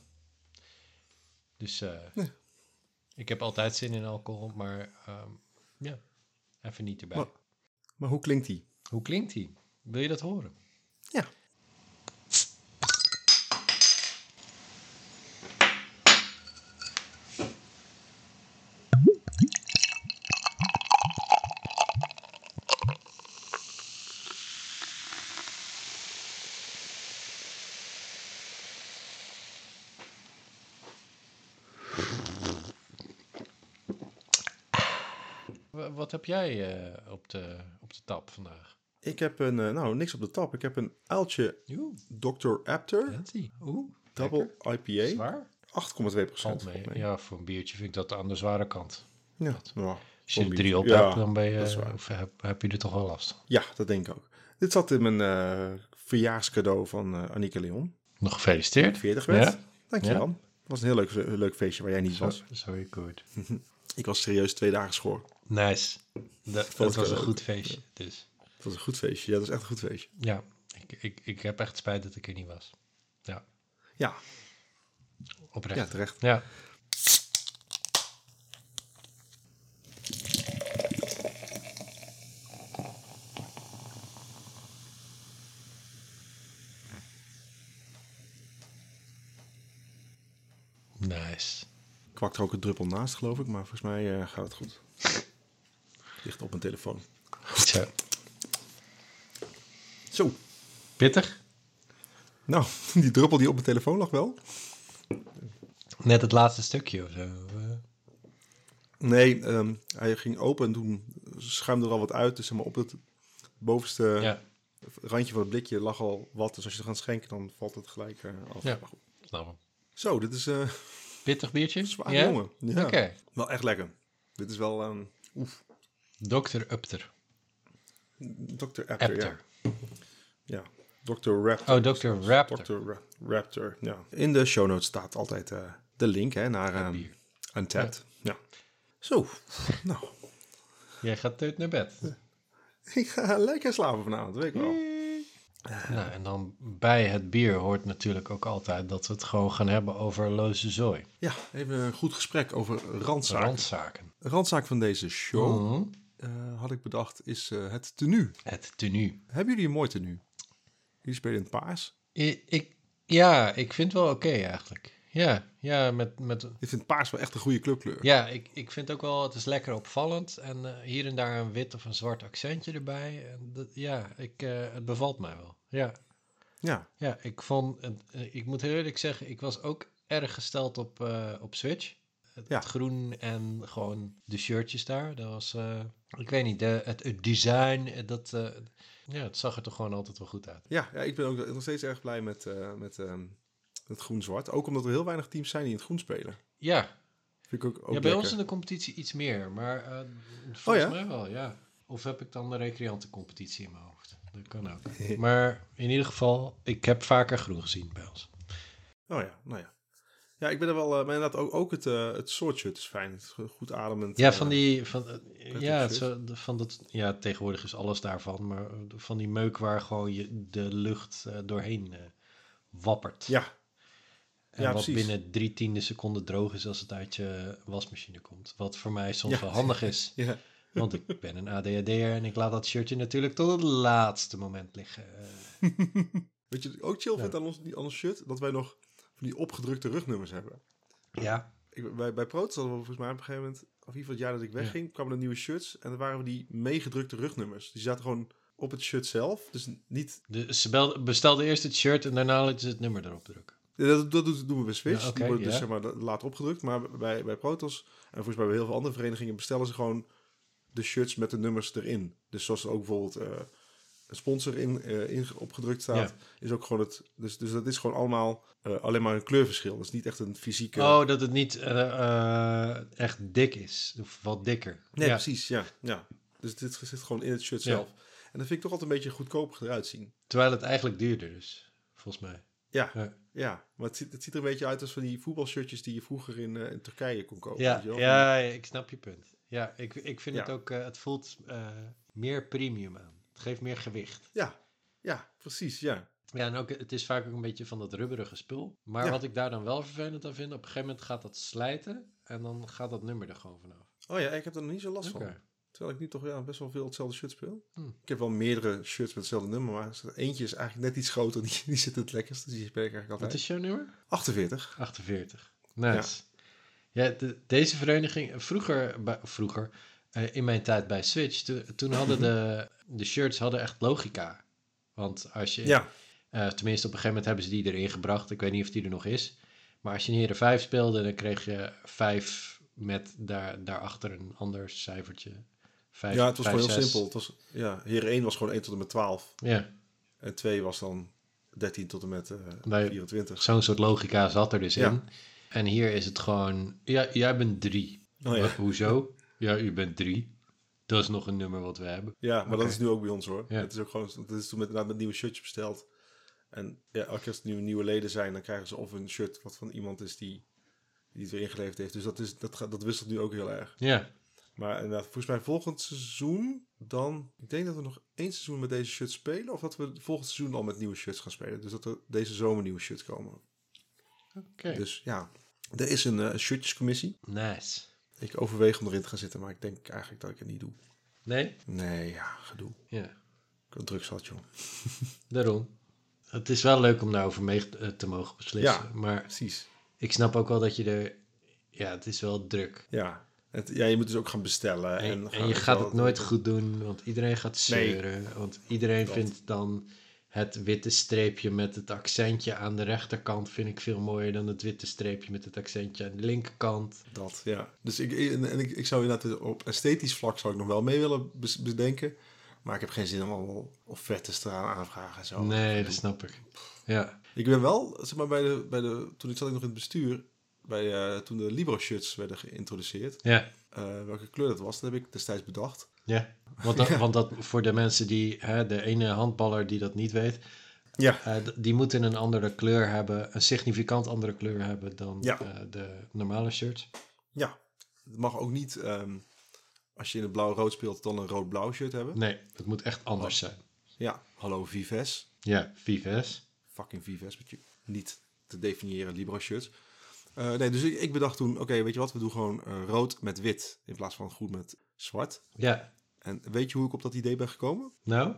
Dus eh, Nee. ik heb altijd zin in alcohol, maar ehm, ja, even niet erbij. Maar, maar hoe klinkt die? Hoe klinkt die? Wil je dat horen? Ja. Wat heb jij eh, op, de, op de tap vandaag? Ik heb een, eh, nou, niks op de tap. Ik heb een uiltje Oeh, Dr. Apter. Oeh, Double IPA. zwaar. 8,2 Valt mee. Ja, voor een biertje vind ik dat aan de zware kant. Ja, ja, Als je er drie op hebt, dan ben je, heb, heb je er toch wel last. Ja, dat denk ik ook. Dit zat in mijn eh verjaarscadeau van eh Annika Leon. Nog gefeliciteerd. 40 werd. Ja. Dankjewel. Het was een heel leuk, leuk feestje waar jij niet was. Sorry, good. Ik was serieus twee dagen schoor. Nice. Dat, was een goed feestje. Dus Het was een goed feestje. Ja, dat is echt een goed feestje. ja, ik, ik, ik heb echt spijt dat ik er niet was. Ja, Ja, oprecht. ja terecht. Ja. Nice. kwakt er ook een druppel naast, geloof ik. Maar volgens mij eh, gaat het goed. Ligt op mijn telefoon. Zo. Zo. Pittig? Nou, die druppel die op mijn telefoon lag wel. Net het laatste stukje of zo. eh. Nee, ehm, hij ging open en toen schuimde er al wat uit. Dus zeg maar op het bovenste Ja, randje van het blikje lag al wat. Dus als je er gaat schenken, dan valt het gelijk eh, af. Ja. Maar goed. snap hem. Zo, dit is eh Pittig biertje? zwaar ja? jongen. Ja. Oké. Wel echt lekker. Dit is wel ehm oef. Dr. Upter. Dr. Apter, ja. Apter. ja. Dr. Raptor. Oh, Dr. Raptor. Dr. Ra- Raptor, ja. In de show notes staat altijd eh, de link hè, naar Het ehm. Untapped. Ja. Zo, nou, Jij gaat uit naar bed. ik ga lekker slapen vanavond, weet ik wel. Nou, en dan bij het bier hoort natuurlijk ook altijd dat we het gewoon gaan hebben over loze zooi. Ja, even een goed gesprek over randzaken. Randzaken. Randzaak van deze show, Mhm. Eh, had ik bedacht, is eh, het tenue. Het tenue. Hebben jullie een mooi tenue? Jullie spelen in het paars. I- Ik, ja, ik vind het wel oké eigenlijk. Ja, ja, met, met, Ik vind paars wel echt een goede clubkleur. ja ik, ik vind ook wel, het is lekker opvallend. En eh, hier en daar een wit of een zwart accentje erbij. En dat, ja, ik, het bevalt mij wel. Ja, Ja, ja ik vond, het, ik moet heel eerlijk zeggen, ik was ook erg gesteld op, op Switch. Het, Ja. het groen en gewoon de shirtjes daar. Dat was, Ik weet niet, de, het, het design, eh, dat, eh, ja, het zag er toch gewoon altijd wel goed uit. Ja, ja ik ben ook nog steeds erg blij met, eh, met ehm, het groen-zwart. Ook omdat er heel weinig teams zijn die in het groen spelen. Ja, Vind ik ook, ook ja bij ons in de competitie iets meer, maar eh, volgens ja? mij wel, ja. Of heb ik dan de recreantencompetitie in mijn hoofd? Dat kan ook. maar in ieder geval, ik heb vaker groen gezien bij ons. Oh ja, nou ja. Ja, ik ben er wel... eh, maar inderdaad ook, ook het, eh het soort shirt is fijn. Het is goed ademend. Ja, eh, van die, van, ja, het, van dat, ja, tegenwoordig is alles daarvan, maar van die meuk waar gewoon je, de lucht doorheen wappert. Ja, En Ja, wat precies. binnen drie tiende seconden droog is als het uit je wasmachine komt. Wat voor mij soms Ja. wel handig is. ja. Want ik ben een ADHD'er en ik laat dat shirtje natuurlijk tot het laatste moment liggen. Weet je ook chill Ja. vind aan ons, aan ons shirt? Dat wij nog van die opgedrukte rugnummers hebben. ja, Ik, bij, bij Protos hadden we volgens mij op een gegeven moment... Of in ieder geval het jaar dat ik wegging, kwamen er nieuwe shirts. En dan waren we die meegedrukte rugnummers. Die zaten gewoon op het shirt zelf. Dus niet... de, ze bestelde eerst het shirt en daarna lieten ze het nummer erop drukken. Ja, Dat, dat doen doen we bij Switch. Ja, die worden dus zeg maar later opgedrukt. Maar bij, bij Protos en volgens mij bij heel veel andere verenigingen bestellen ze gewoon de shirts met de nummers erin. Dus zoals ook bijvoorbeeld eh, sponsor in, eh, in opgedrukt staat, Ja. is ook gewoon het. Dus, dus dat is gewoon allemaal eh, alleen maar een kleurverschil. Dat is niet echt een fysieke. Oh, dat het niet eh, echt dik is. Of wat dikker. nee, ja. precies. Ja, ja. Dus dit zit gewoon in het shirt Ja. zelf. En dat vind ik toch altijd een beetje goedkoper eruit zien. Terwijl het eigenlijk duurder is, volgens mij. Ja, Ja. ja. Maar het ziet, het ziet er een beetje uit als van die voetbalshirtjes die je vroeger in, in Turkije kon kopen. Ja, weet je wel? ja, ik snap je punt. Ja, ik, ik vind Ja. het ook, het voelt meer premium aan. Geeft meer gewicht. Ja, ja, precies. Ja. Ja, en ook, het is vaak ook een beetje van dat rubberige spul. Maar Ja. wat ik daar dan wel vervelend aan vind, op een gegeven moment gaat dat slijten en dan gaat dat nummer er gewoon vanaf. Oh ja, ik heb er nog niet zo last van. Terwijl ik nu toch ja, best wel veel hetzelfde shirt speel. Hm. Ik heb wel meerdere shirts met hetzelfde nummer, maar eentje is eigenlijk net iets groter. Die, die zit het lekkerst, dus die speel ik eigenlijk Wat altijd. is jouw nummer? 48. 48. Nice. Ja, de- deze vereniging, vroeger, vroeger in mijn tijd bij Switch, to- toen hadden de, de shirts hadden echt logica. Want als je, Ja, eh, tenminste op een gegeven moment hebben ze die erin gebracht, ik weet niet of die er nog is. Maar als je Heren 5 speelde, dan kreeg je 5 met daar, daarachter een ander cijfertje. Vijf, ja het was gewoon heel simpel. Het was, ja, Heer 1 was gewoon 1 tot en met 12. Ja, En 2 was dan 13 tot en met eh, Nee. 24. zo'n soort logica zat er dus Ja. in. En hier is het gewoon, ja, jij bent drie. Oh ja. Hoezo? Ja, u bent drie. Dat is nog een nummer wat we hebben. Ja, maar dat is nu ook bij ons hoor. Ja. Het is ook gewoon, het is toen met, met nieuwe shirtjes besteld. En ja, elke keer als er nieuwe, nieuwe leden zijn, dan krijgen ze of een shirt wat van iemand is die, die het weer ingeleverd heeft. Dus dat, is, dat, gaat, dat wisselt nu ook heel erg. Ja, Maar inderdaad, volgens mij volgend seizoen dan... Ik denk dat we nog één seizoen met deze shirts spelen. Of dat we volgend seizoen al met nieuwe shirts gaan spelen. Dus dat er deze zomer nieuwe shirts komen. oké. Dus ja, er is een shirtjescommissie. Nice. Ik overweeg om erin te gaan zitten, maar ik denk eigenlijk dat ik het niet doe. Nee? Nee, ja, gedoe. Ja, Ik heb druk zat, joh. daarom. Het is wel leuk om daarover mee eh, te mogen beslissen. Ja. Maar Precies. ik snap ook wel dat je er... Ja, het is wel druk. Ja. Het, ja, je moet dus ook gaan bestellen. En, En, gaan- en je gaat het nooit goed doen, want iedereen gaat Nee. zeuren. Want iedereen Dat. vindt dan het witte streepje met het accentje aan de rechterkant... vind ik veel mooier dan het witte streepje met het accentje aan de linkerkant. Dat, ja. Dus ik, en, en ik, ik zou inderdaad op esthetisch vlak zou ik nog wel mee willen bedenken. Maar ik heb geen zin om allemaal offertes eraan aanvragen en zo. Nee, dat snap ik. Ja, Ik ben wel, zeg maar, bij de, bij de, toen ik zat ik nog in het bestuur, bij, eh, toen de Libro-shirts werden geïntroduceerd, ja, eh, welke kleur dat was, dat heb ik destijds bedacht. Ja. Want, dat, want dat voor de mensen die, hè, de ene handballer die dat niet weet, Ja. eh, die moeten een andere kleur hebben, een significant andere kleur hebben dan Ja. eh, de normale shirts. Ja. Het mag ook niet, ehm, als je in het blauw-rood speelt, dan een rood-blauw shirt hebben. Nee, het moet echt anders zijn. Ja. Hallo Vives. Ja, Vives. Fucking Vives, met je niet te definiëren Libro-shirts. Eh, nee, dus ik, ik bedacht toen, oké, weet je wat, we doen gewoon rood met wit in plaats van groen met zwart. Ja, En weet je hoe ik op dat idee ben gekomen? nou?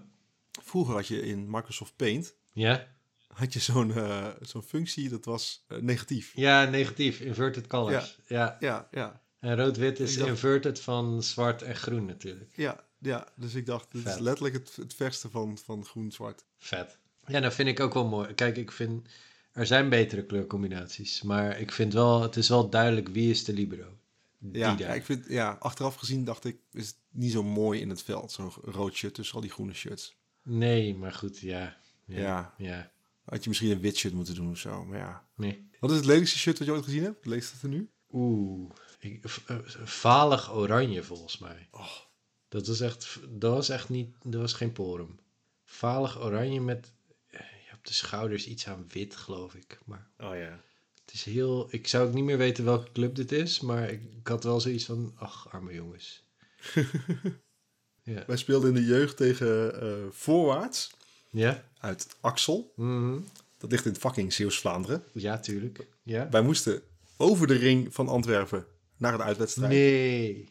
Vroeger had je in Microsoft Paint Ja? had je zo'n eh, zo'n functie, dat was eh, negatief. Ja, negatief, inverted colors. Ja. Ja, ja, En rood-wit is dacht- inverted van zwart en groen natuurlijk. ja, ja. Dus ik dacht, dit Vet. is letterlijk het, het verste van, van groen-zwart. Vet. Ja, dat vind ik ook wel mooi. Kijk, ik vind, er zijn betere kleurcombinaties. Maar ik vind wel, het is wel duidelijk wie is de libero. Ja, ik vind, ja, achteraf gezien dacht ik, is het niet zo mooi in het veld. Zo'n rood shirt tussen al die groene shirts. Nee, maar goed, ja. Ja. Ja. ja. Had je misschien een wit shirt moeten doen of zo. Maar ja. Nee. Wat is het lelijkste shirt dat je ooit gezien hebt? Het lelijkste er nu? Oeh. Ik, eh, valig oranje volgens mij. Oh. Dat was echt, dat was echt niet, dat was geen porum. Valig oranje met eh, ja, op de schouders iets aan wit, geloof ik. Maar Oh ja. Het is heel, ik zou ook niet meer weten welke club dit is, maar ik, ik had wel zoiets van, ach, arme jongens. ja. Wij speelden in de jeugd tegen eh, Voorwaarts Ja? uit Axel. Mhm. Dat ligt in fucking Zeeuws-Vlaanderen. Ja, tuurlijk. Ja? Wij moesten over de ring van Antwerpen naar een uitwedstrijd. Nee.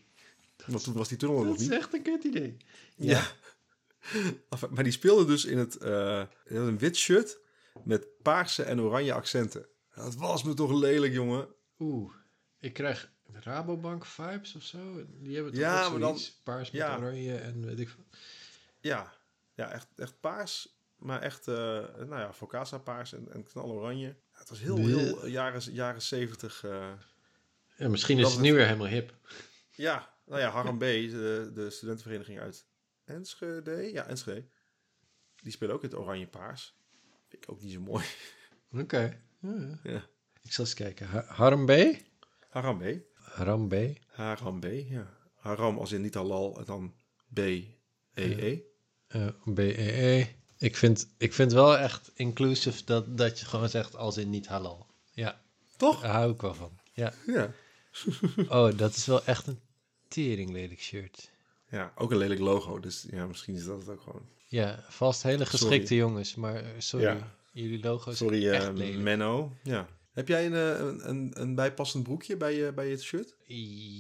Want toen was die tunnel er Dat nog is niet. echt een kut idee. Ja. Maar die speelde dus in het in een wit shirt met paarse en oranje accenten. Dat was me toch lelijk, jongen. Oeh, ik krijg Rabobank vibes of zo. Die hebben toch Ja, ook maar dan-. Paars met ja. oranje en weet ik veel. Ja, ja echt, echt paars. Maar echt, eh nou ja, focaccia paars en, en knaloranje. Ja, het was heel, Bleh. heel jaren, jaren 70. eh, Ja, misschien is het het- nu weer helemaal hip. ja, nou ja, Harm B, de, de studentenvereniging uit Enschede. Ja, Enschede. Die spelen ook in het oranje paars. Vind ik ook niet zo mooi. Oké. Ja. Ja. Ik zal eens kijken. Ha- Haram B? Haram B. Haram B? Haram B, ja. Haram als in niet halal en dan B, E, E. B-E-E. Ik vind, ik vind wel echt inclusive dat, dat je gewoon zegt als in niet halal. Ja, Toch? daar hou ik wel van. Ja. Ja. Oh, dat is wel echt een tering lelijk shirt. Ja, ook een lelijk logo. Dus ja, misschien is dat het ook gewoon. Ja, vast hele geschikte Sorry. jongens, maar eh, sorry. Ja. Jullie logo is Sorry, echt eh, lelijk. Menno. Ja. Heb jij een, eh, een, een, een bijpassend broekje bij je, bij je shirt?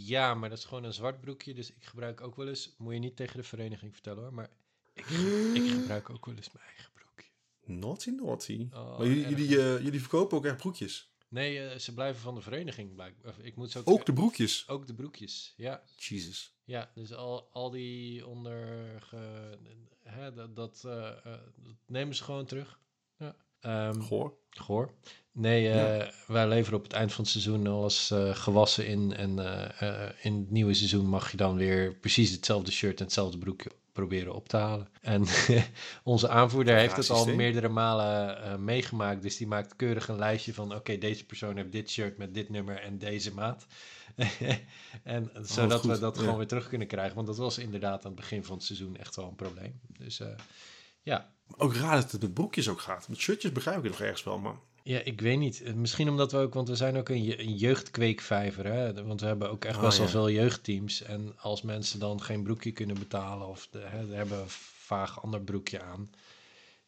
Ja, maar dat is gewoon een zwart broekje. Dus ik gebruik ook wel eens. Moet je niet tegen de vereniging vertellen hoor. Maar ik, ik gebruik ook wel eens mijn eigen broekje. Naughty, naughty. Oh, maar jullie, jullie, eh, jullie verkopen ook echt broekjes. Nee, eh, ze blijven van de vereniging. Blijk. of Ik moet ze ook, Ook de broekjes. ook de broekjes. Ja, Jesus. ja dus al, al die onder. Hè, dat, dat, dat nemen ze gewoon terug. Ehm, Goor. Goor. Nee, eh, Ja. wij leveren op het eind van het seizoen alles eh, gewassen in. En eh, in het nieuwe seizoen mag je dan weer precies hetzelfde shirt en hetzelfde broekje proberen op te halen. En onze aanvoerder heeft het al meerdere malen meegemaakt. Dus die maakt keurig een lijstje van... oké, deze persoon heeft dit shirt met dit nummer en deze maat. en zodat we dat ja. gewoon weer terug kunnen krijgen. Want dat was inderdaad aan het begin van het seizoen echt wel een probleem. Dus ja, Ook raar dat het met broekjes ook gaat. Met shirtjes begrijp ik het nog ergens wel, maar... Ja, ik weet niet. Eh, Misschien omdat we ook, want we zijn ook een, je- een jeugdkweekvijver, hè? Want we hebben ook echt Oh, best wel ja. veel jeugdteams. En als mensen dan geen broekje kunnen betalen of de, hè, hebben een vaag ander broekje aan,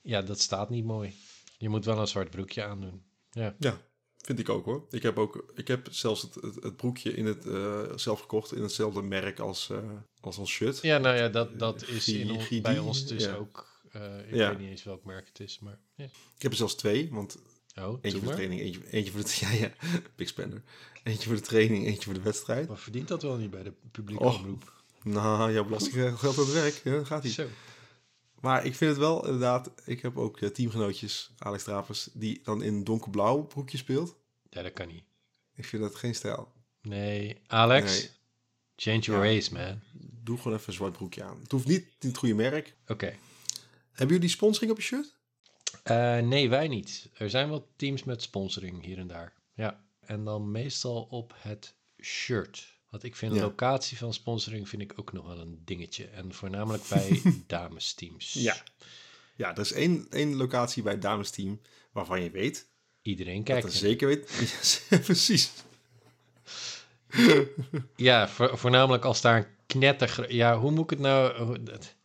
ja, dat staat niet mooi. Je moet wel een zwart broekje aandoen. Ja, Ja, vind ik ook hoor. Ik heb, ook, ik heb zelfs het, het, het broekje in het, eh, zelf gekocht in hetzelfde merk als, eh, als ons shirt. ja nou ja, dat, dat is in, bij ons dus ja. ook. Eh, ik Ja. weet niet eens welk merk het is, maar. Ik heb er zelfs twee, want Oh, eentje voor de training, eentje, eentje voor de... Ja, ja, big spender. Eentje voor de training, eentje voor de wedstrijd. Maar verdient dat wel niet bij de publieke omroep? Nou, jouw belastinggeld aan het werk. Ja, gaat niet. Zo. Maar ik vind het wel inderdaad... Ik heb ook eh, teamgenootjes, Alex Trapers, die dan in donkerblauw broekje speelt. Ja, dat kan niet. Ik vind dat geen stijl. Nee, Alex, Nee. change your Ja. race, man. Doe gewoon even een zwart broekje aan. Het hoeft niet in het goede merk. Oké. Hebben jullie sponsoring op je shirt? Eh, nee, wij niet. Er zijn wel teams met sponsoring hier en daar. Ja. En dan meestal op het shirt. Want ik vind Ja. locatie van sponsoring vind ik ook nog wel een dingetje. En voornamelijk bij damesteams. Ja. Ja, er is één, één locatie bij het damesteam waarvan je weet, Iedereen dat kijkt. er. zeker weet. Precies. Ja, voor- voornamelijk als daar een knetter... Ja, hoe moet ik het nou... dat-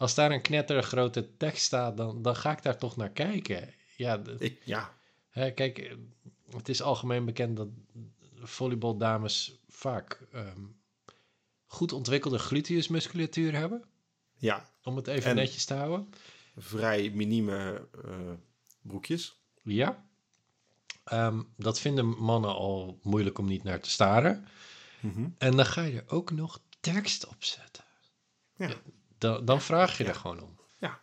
Als daar een knettergrote tekst staat, dan, dan ga ik daar toch naar kijken. Ja, Ik, ja, Hè, kijk, eh, het is algemeen bekend dat volleybaldames vaak ehm, goed ontwikkelde gluteusmusculatuur hebben. ja, Om het even En- netjes te houden. vrij minieme eh, broekjes. Ja. Ehm, dat vinden mannen al moeilijk om niet naar te staren. Mhm. En dan ga je er ook nog tekst op zetten. Ja. Dan, dan vraag je er gewoon om. Ja.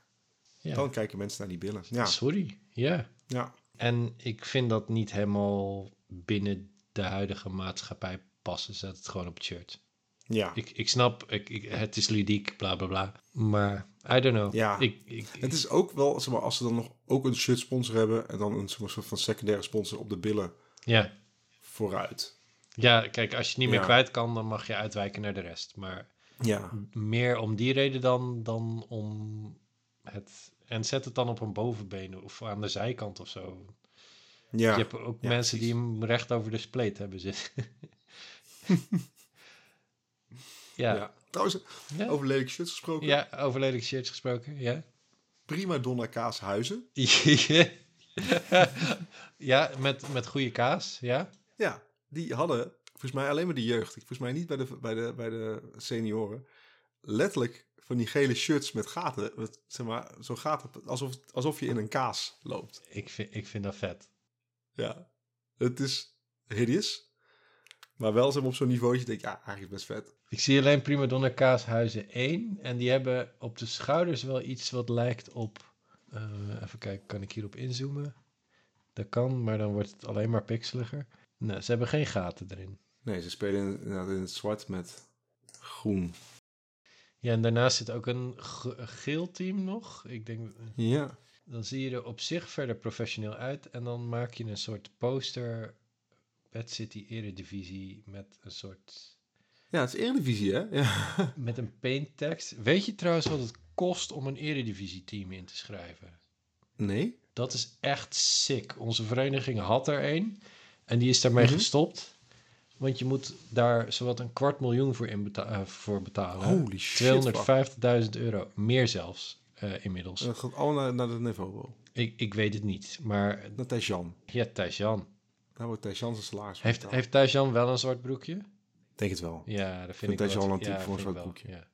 Ja. Dan kijken mensen naar die billen. Ja, Sorry, ja. ja. En ik vind dat niet helemaal binnen de huidige maatschappij passen. Zet het gewoon op het shirt. Ja. Ik, ik snap, ik, ik, het is ludiek, bla bla bla. Maar, I don't know. Ja. Ik, ik, Het is ook wel, zeg maar, als ze dan nog ook een shirt sponsor hebben en dan een soort van secundaire sponsor op de billen ja. vooruit. ja, kijk, als je niet meer Ja. kwijt kan, dan mag je uitwijken naar de rest. Maar Ja. meer om die reden dan, dan om het... En zet het dan op een bovenbeen of aan de zijkant of zo. Ja. Je hebt ook Ja, mensen die hem recht over de spleet hebben zitten. ja. ja. Trouwens, Ja. over lelijke shirts gesproken. Ja, over lelijke shirts gesproken, ja. Prima Donna Kaashuizen. ja, met, met goede kaas, ja. Ja, die hadden volgens mij alleen maar de jeugd. Volgens mij niet bij de, bij de, bij de senioren. Letterlijk van die gele shirts met gaten. Met, zeg maar, zo'n gaten, alsof, alsof je in een kaas loopt. Ik vind, ik vind dat vet. Ja, het is hideous. Maar wel zeg maar, op zo'n niveautje denk ik, ja, eigenlijk best vet. Ik zie alleen Prima Donna Kaashuizen 1. En die hebben op de schouders wel iets wat lijkt op... eh, even kijken, kan ik hierop inzoomen? Dat kan, maar dan wordt het alleen maar pixeliger. Nee, ze hebben geen gaten erin. Nee, ze spelen in, inderdaad in het zwart met groen. Ja, en daarnaast zit ook een ge- geel team nog. Ik denk, Ja. dan zie je er op zich verder professioneel uit. En dan maak je een soort poster Bad City Eredivisie met een soort... Ja, het is Eredivisie, hè? Ja. Met een painttekst. Weet je trouwens wat het kost om een Eredivisie team in te schrijven? Nee? Dat is echt sick. Onze vereniging had er een. En die is daarmee Mhm. gestopt. Want je moet daar zowat een kwart miljoen voor, in beta- eh, voor betalen. Holy shit. fuck. 250.000 euro. Meer zelfs eh, inmiddels. Dat gaat allemaal naar, naar het niveau. wel. Ik, ik weet het niet. Maar Naar Thijs-Jan. ja, Thijs-Jan. Daar wordt Thijs-Jan zijn salaris Heeft, betaald. heeft Thijs-Jan wel een zwart broekje? Denk het wel. Ja, dat vind ik wel. een type ja, voor een zwart broekje. Ja.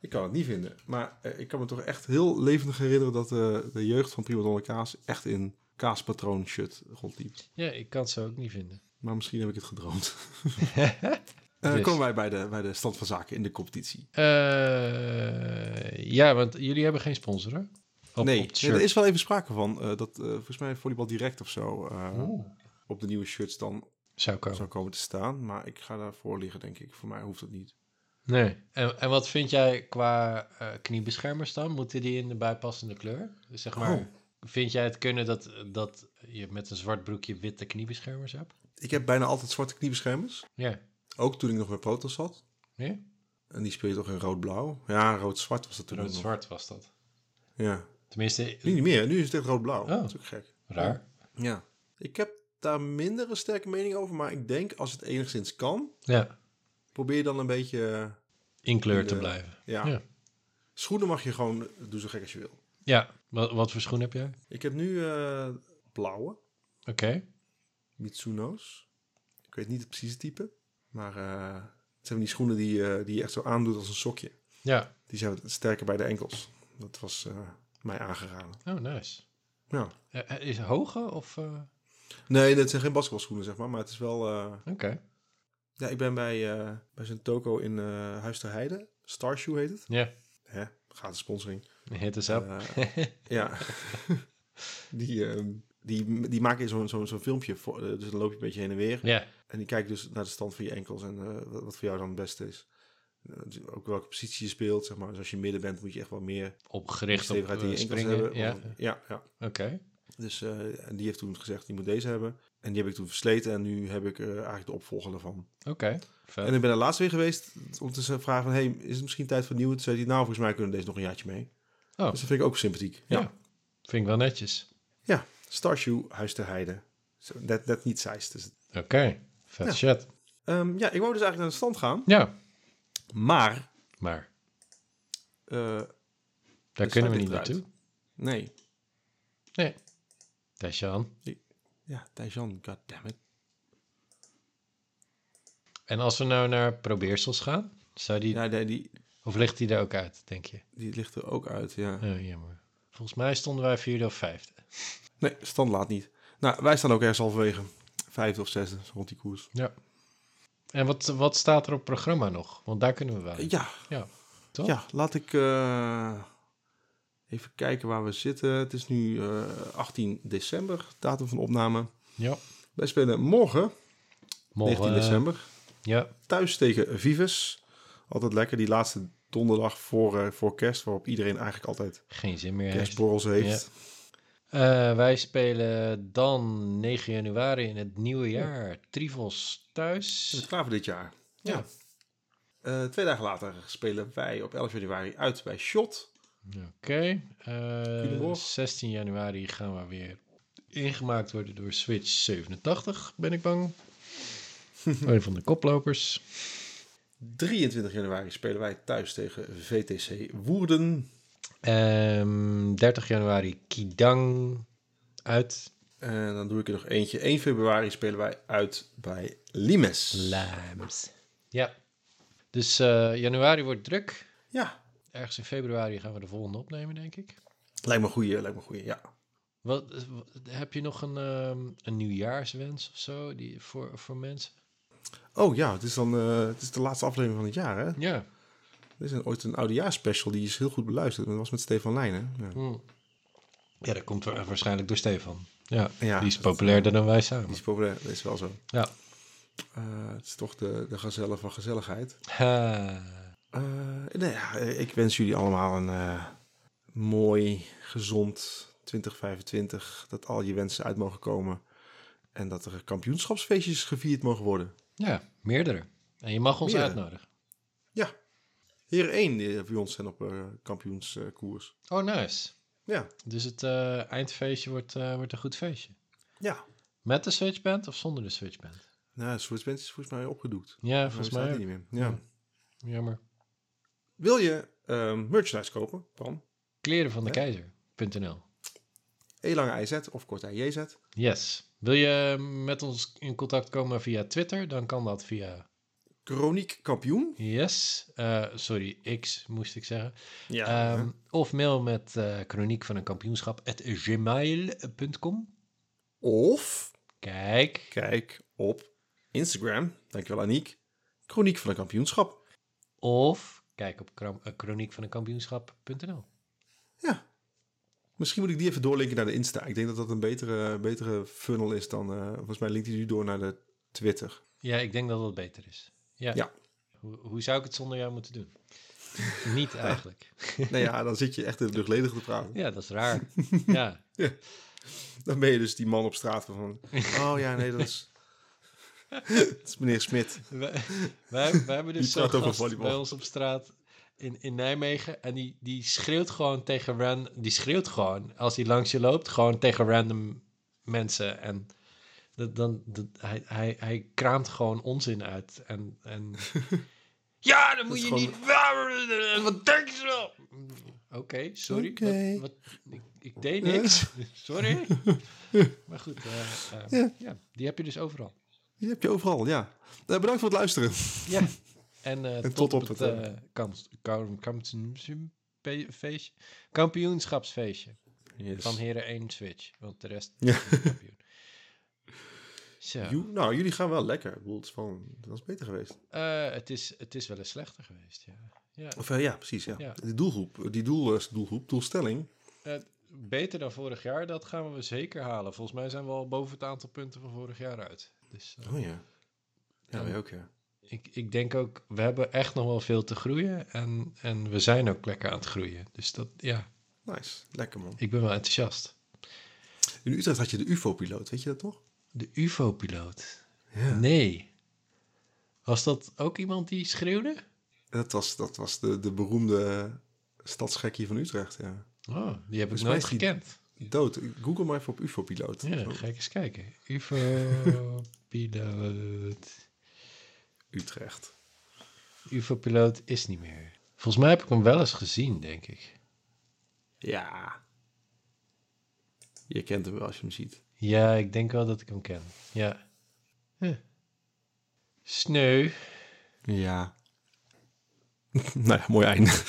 Ik kan het niet vinden. Maar eh, ik kan me toch echt heel levendig herinneren dat de jeugd van Prima Donna Kaas echt in kaaspatroon shirt rondliep. ja, ik kan het zo ook niet vinden. Maar misschien heb ik het gedroomd. Dus. Komen wij bij de, bij de stand van zaken in de competitie. Eh, ja, want jullie hebben geen sponsor, hè? Op, nee, op er is wel even sprake van eh, dat eh, volgens mij Volleybal Direct of zo eh, op de nieuwe shirts dan Zou komen. zou komen te staan. Maar ik ga daarvoor liggen, denk ik. Voor mij hoeft het niet. Nee. En, en wat vind jij qua eh, kniebeschermers dan? Moeten die in de bijpassende kleur? Dus zeg maar, Oh. vind jij het kunnen dat, dat je met een zwart broekje witte kniebeschermers hebt? Ik heb bijna altijd zwarte kniebeschermers. Ja. Ook toen ik nog bij Protos zat. Ja? En die speel je toch in rood-blauw? Ja, rood-zwart was dat toen. Rood-zwart was dat. Ja. Tenminste, Nu niet meer. Nu is het echt rood-blauw. Oh. Dat is ook gek. raar. Ja. Ik heb daar minder een sterke mening over. Maar ik denk, als het enigszins kan, Ja, probeer dan een beetje... in kleur In te blijven. ja. Ja. Schoenen mag je gewoon... Doe zo gek als je wil. Ja, wat, wat voor schoen heb jij? Ik heb nu eh, blauwe. Oké. Mitsuno's. Ik weet niet het precieze type. Maar eh, het zijn die schoenen die, eh, die je echt zo aandoet als een sokje. Ja. Die zijn sterker bij de enkels. Dat was eh, mij aangeraden. Oh, nice. Ja. Is het hoge of... Nee, het zijn geen basketbalschoenen, zeg maar. Maar het is wel... Oké. Ja, ik ben bij, bij zijn toko in Huis ter Heide. Starshoe heet het. Ja, Hè, gratis sponsoring. hit us up. Ja. die, ehm, die, die maken zo'n zo'n zo'n filmpje. Voor, eh, dus dan loop je een beetje heen en weer. ja, En die kijken dus naar de stand van je enkels en eh, wat, voor jou dan het beste is. Eh, dus ook welke positie je speelt, zeg maar. Dus als je midden bent, moet je echt wel meer opgericht op eh, je springen. hebben. Ja, Of- ja, ja. oké. Dus en die heeft toen gezegd, je moet deze hebben. En die heb ik toen versleten en nu heb ik eigenlijk de opvolger ervan. Oké. En ik ben er laatst weer geweest om te vragen van... hey, is het misschien tijd voor nieuw? Toen zei hij, nou, volgens mij kunnen deze nog een jaartje mee. Oh. Dus dat vind ik ook sympathiek. Ja. Ja, Vind ik wel netjes. ja. Starshoe, Huis ter Heide. Net niet Zeist. Dus, Oké, vet Ja. shit. Ehm, ja, ik wou dus eigenlijk naar de stand gaan. Ja, Maar, maar eh, daar kunnen we niet naartoe. nee. Nee. Tasjan. Ja, Tijjan, goddammit. En als we nou naar probeersels gaan, zou die, Ja, die, of ligt die er ook uit, denk je? die ligt er ook uit, ja. Oh, jammer. Volgens mij stonden wij vierde of vijfde. Nee, stand laat niet. Nou, wij staan ook ergens halverwege. Vijfde of zesde, rond die koers. Ja. En wat, wat staat er op programma nog? Want daar kunnen we wel. Ja, Ja, toch? ja laat ik eh, even kijken waar we zitten. Het is nu eh, 18 december, datum van opname. Ja. Wij spelen morgen, Morgen, 19 december, Ja, Thuis tegen Vivus. Altijd lekker, die laatste donderdag voor, eh, voor kerst, waarop iedereen eigenlijk altijd geen zin meer heeft. kerstborrels heeft. Eh, wij spelen dan 9 januari in het nieuwe jaar Trivels Is thuis. het klaar voor dit jaar? Ja. Eh, twee dagen later spelen wij op 11 januari uit bij Shot. Oké. eh, Goedemorgen. 16 januari gaan we weer ingemaakt worden door Switch 87, ben ik bang. Een van de koplopers. 23 januari spelen wij thuis tegen VTC Woerden. Ehm 30 januari Kidang uit En dan doe ik er nog eentje. 1 februari spelen wij uit bij Limes. Lams. Ja. Dus eh, januari wordt druk. ja, Ergens in februari gaan we de volgende opnemen, denk ik. lijkt me een goeie, lijkt me een goeie, ja. Wat, wat- heb je nog een, ehm, een nieuwjaarswens of zo die, voor, voor mensen? Oh ja, het is dan eh, het is de laatste aflevering van het jaar, hè? Ja. Er is een, ooit een oudejaarsspecial, die is heel goed beluisterd. Dat was met Stefan Leijnen. Ja. Hm. Ja, dat komt wa- waarschijnlijk door Stefan. Ja, Ja, die is dat, populairder dan wij samen. Die is populair, dat is wel zo. Ja. Eh, het is toch de, de gazelle van gezelligheid. Ha. Eh, nee, ja, ik wens jullie allemaal een eh, mooi, gezond 2025. Dat al je wensen uit mogen komen. En dat er kampioenschapsfeestjes gevierd mogen worden. Ja, meerdere. En je mag ons Meerdere. uitnodigen. Ja. 1 die bij ons zijn op eh, kampioenskoers. Oh, nice. Ja. Dus het eh, eindfeestje wordt, eh, wordt een goed feestje. Ja. Met de Switchband of zonder de Switchband? Nou, Switchband is volgens mij opgedoekt. Ja, volgens staat mij ook. niet meer. Ja. Jammer. Wil je merchandise kopen van Kleren van de Ja. keizer.nl E-lange IZ of kort IJZ? Yes. Wil je met ons in contact komen via Twitter? Dan kan dat via Chroniek kampioen? yes. eh, sorry, X moest ik zeggen. Ja. Ehm, of mail met eh chroniek van een kampioenschap at gmail.com. Of Kijk. kijk op Instagram, dankjewel Aniek, Chroniek van een kampioenschap. Of kijk op kram- eh, chroniek van een kampioenschap.nl. Ja. Misschien moet ik die even doorlinken naar de Insta. Ik denk dat dat een betere, betere funnel is dan... eh, volgens mij linkt hij nu door naar de Twitter. Ja, ik denk dat dat beter is. Ja. Ja. Hoe, hoe zou ik het zonder jou moeten doen? Niet eigenlijk. nou ja, dan zit je echt in het luchtledig te praten. Ja, dat is raar. Ja. Dan ben je dus die man op straat van... Oh ja, nee, dat is... dat is meneer Smit. wij, wij, wij hebben dus zo'n over gast bij ons op straat in, in Nijmegen. En die, die schreeuwt gewoon tegen ran, Die schreeuwt gewoon, als hij langs je loopt, gewoon tegen random mensen. En dat, dan, dat, hij, hij, hij kraamt gewoon onzin uit. En, en ja, dan moet je gewoon- niet... Wat denk je zo? Oké, sorry. Wat, wat, ik, ik deed niks. sorry. Maar goed, eh, eh, Ja. ja, die heb je dus overal. Die heb je overal, ja. Eh, bedankt voor het luisteren. Ja. En, eh, tot, tot op het, het, eh, kamp- kam- kampioenschapsfeestje. Van Heren 1 Switch. Want de rest Ja. is kampioen. Zo. Joe, nou, jullie gaan wel lekker. Ik bedoel, het, is gewoon, het was beter geweest. Eh, het, is, het is wel eens slechter geweest, ja. ja. Of ja, precies, ja. Ja. Die doelgroep, die doel, doelgroep, doelstelling. Beter dan vorig jaar, dat gaan we zeker halen. Volgens mij zijn we al boven het aantal punten van vorig jaar uit. Dus Oh ja. Ja, Ja. wij ook, ja. Ik, ik denk ook, we hebben echt nog wel veel te groeien. En, en we zijn ook lekker aan het groeien. Dus dat, ja, Nice, lekker man. ik ben wel enthousiast. In Utrecht had je de UFO-piloot, weet je dat toch? De UFO-piloot. Ja. Nee. Was dat ook iemand die schreeuwde? Dat was, dat was de, de beroemde stadsgekkie van Utrecht, ja. Oh, die heb ik nooit gekend. Dood. Google maar even op UFO-piloot. Ja, ga ik eens kijken. UFO-piloot. Utrecht. UFO-piloot is niet meer. Volgens mij heb ik hem wel eens gezien, denk ik. Ja. Je kent hem wel als je hem ziet. Ja, ik denk wel dat ik hem ken. Ja. Huh. Sneu. Ja. nou ja, mooi einde.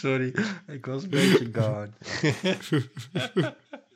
Sorry, ik was een beetje gone.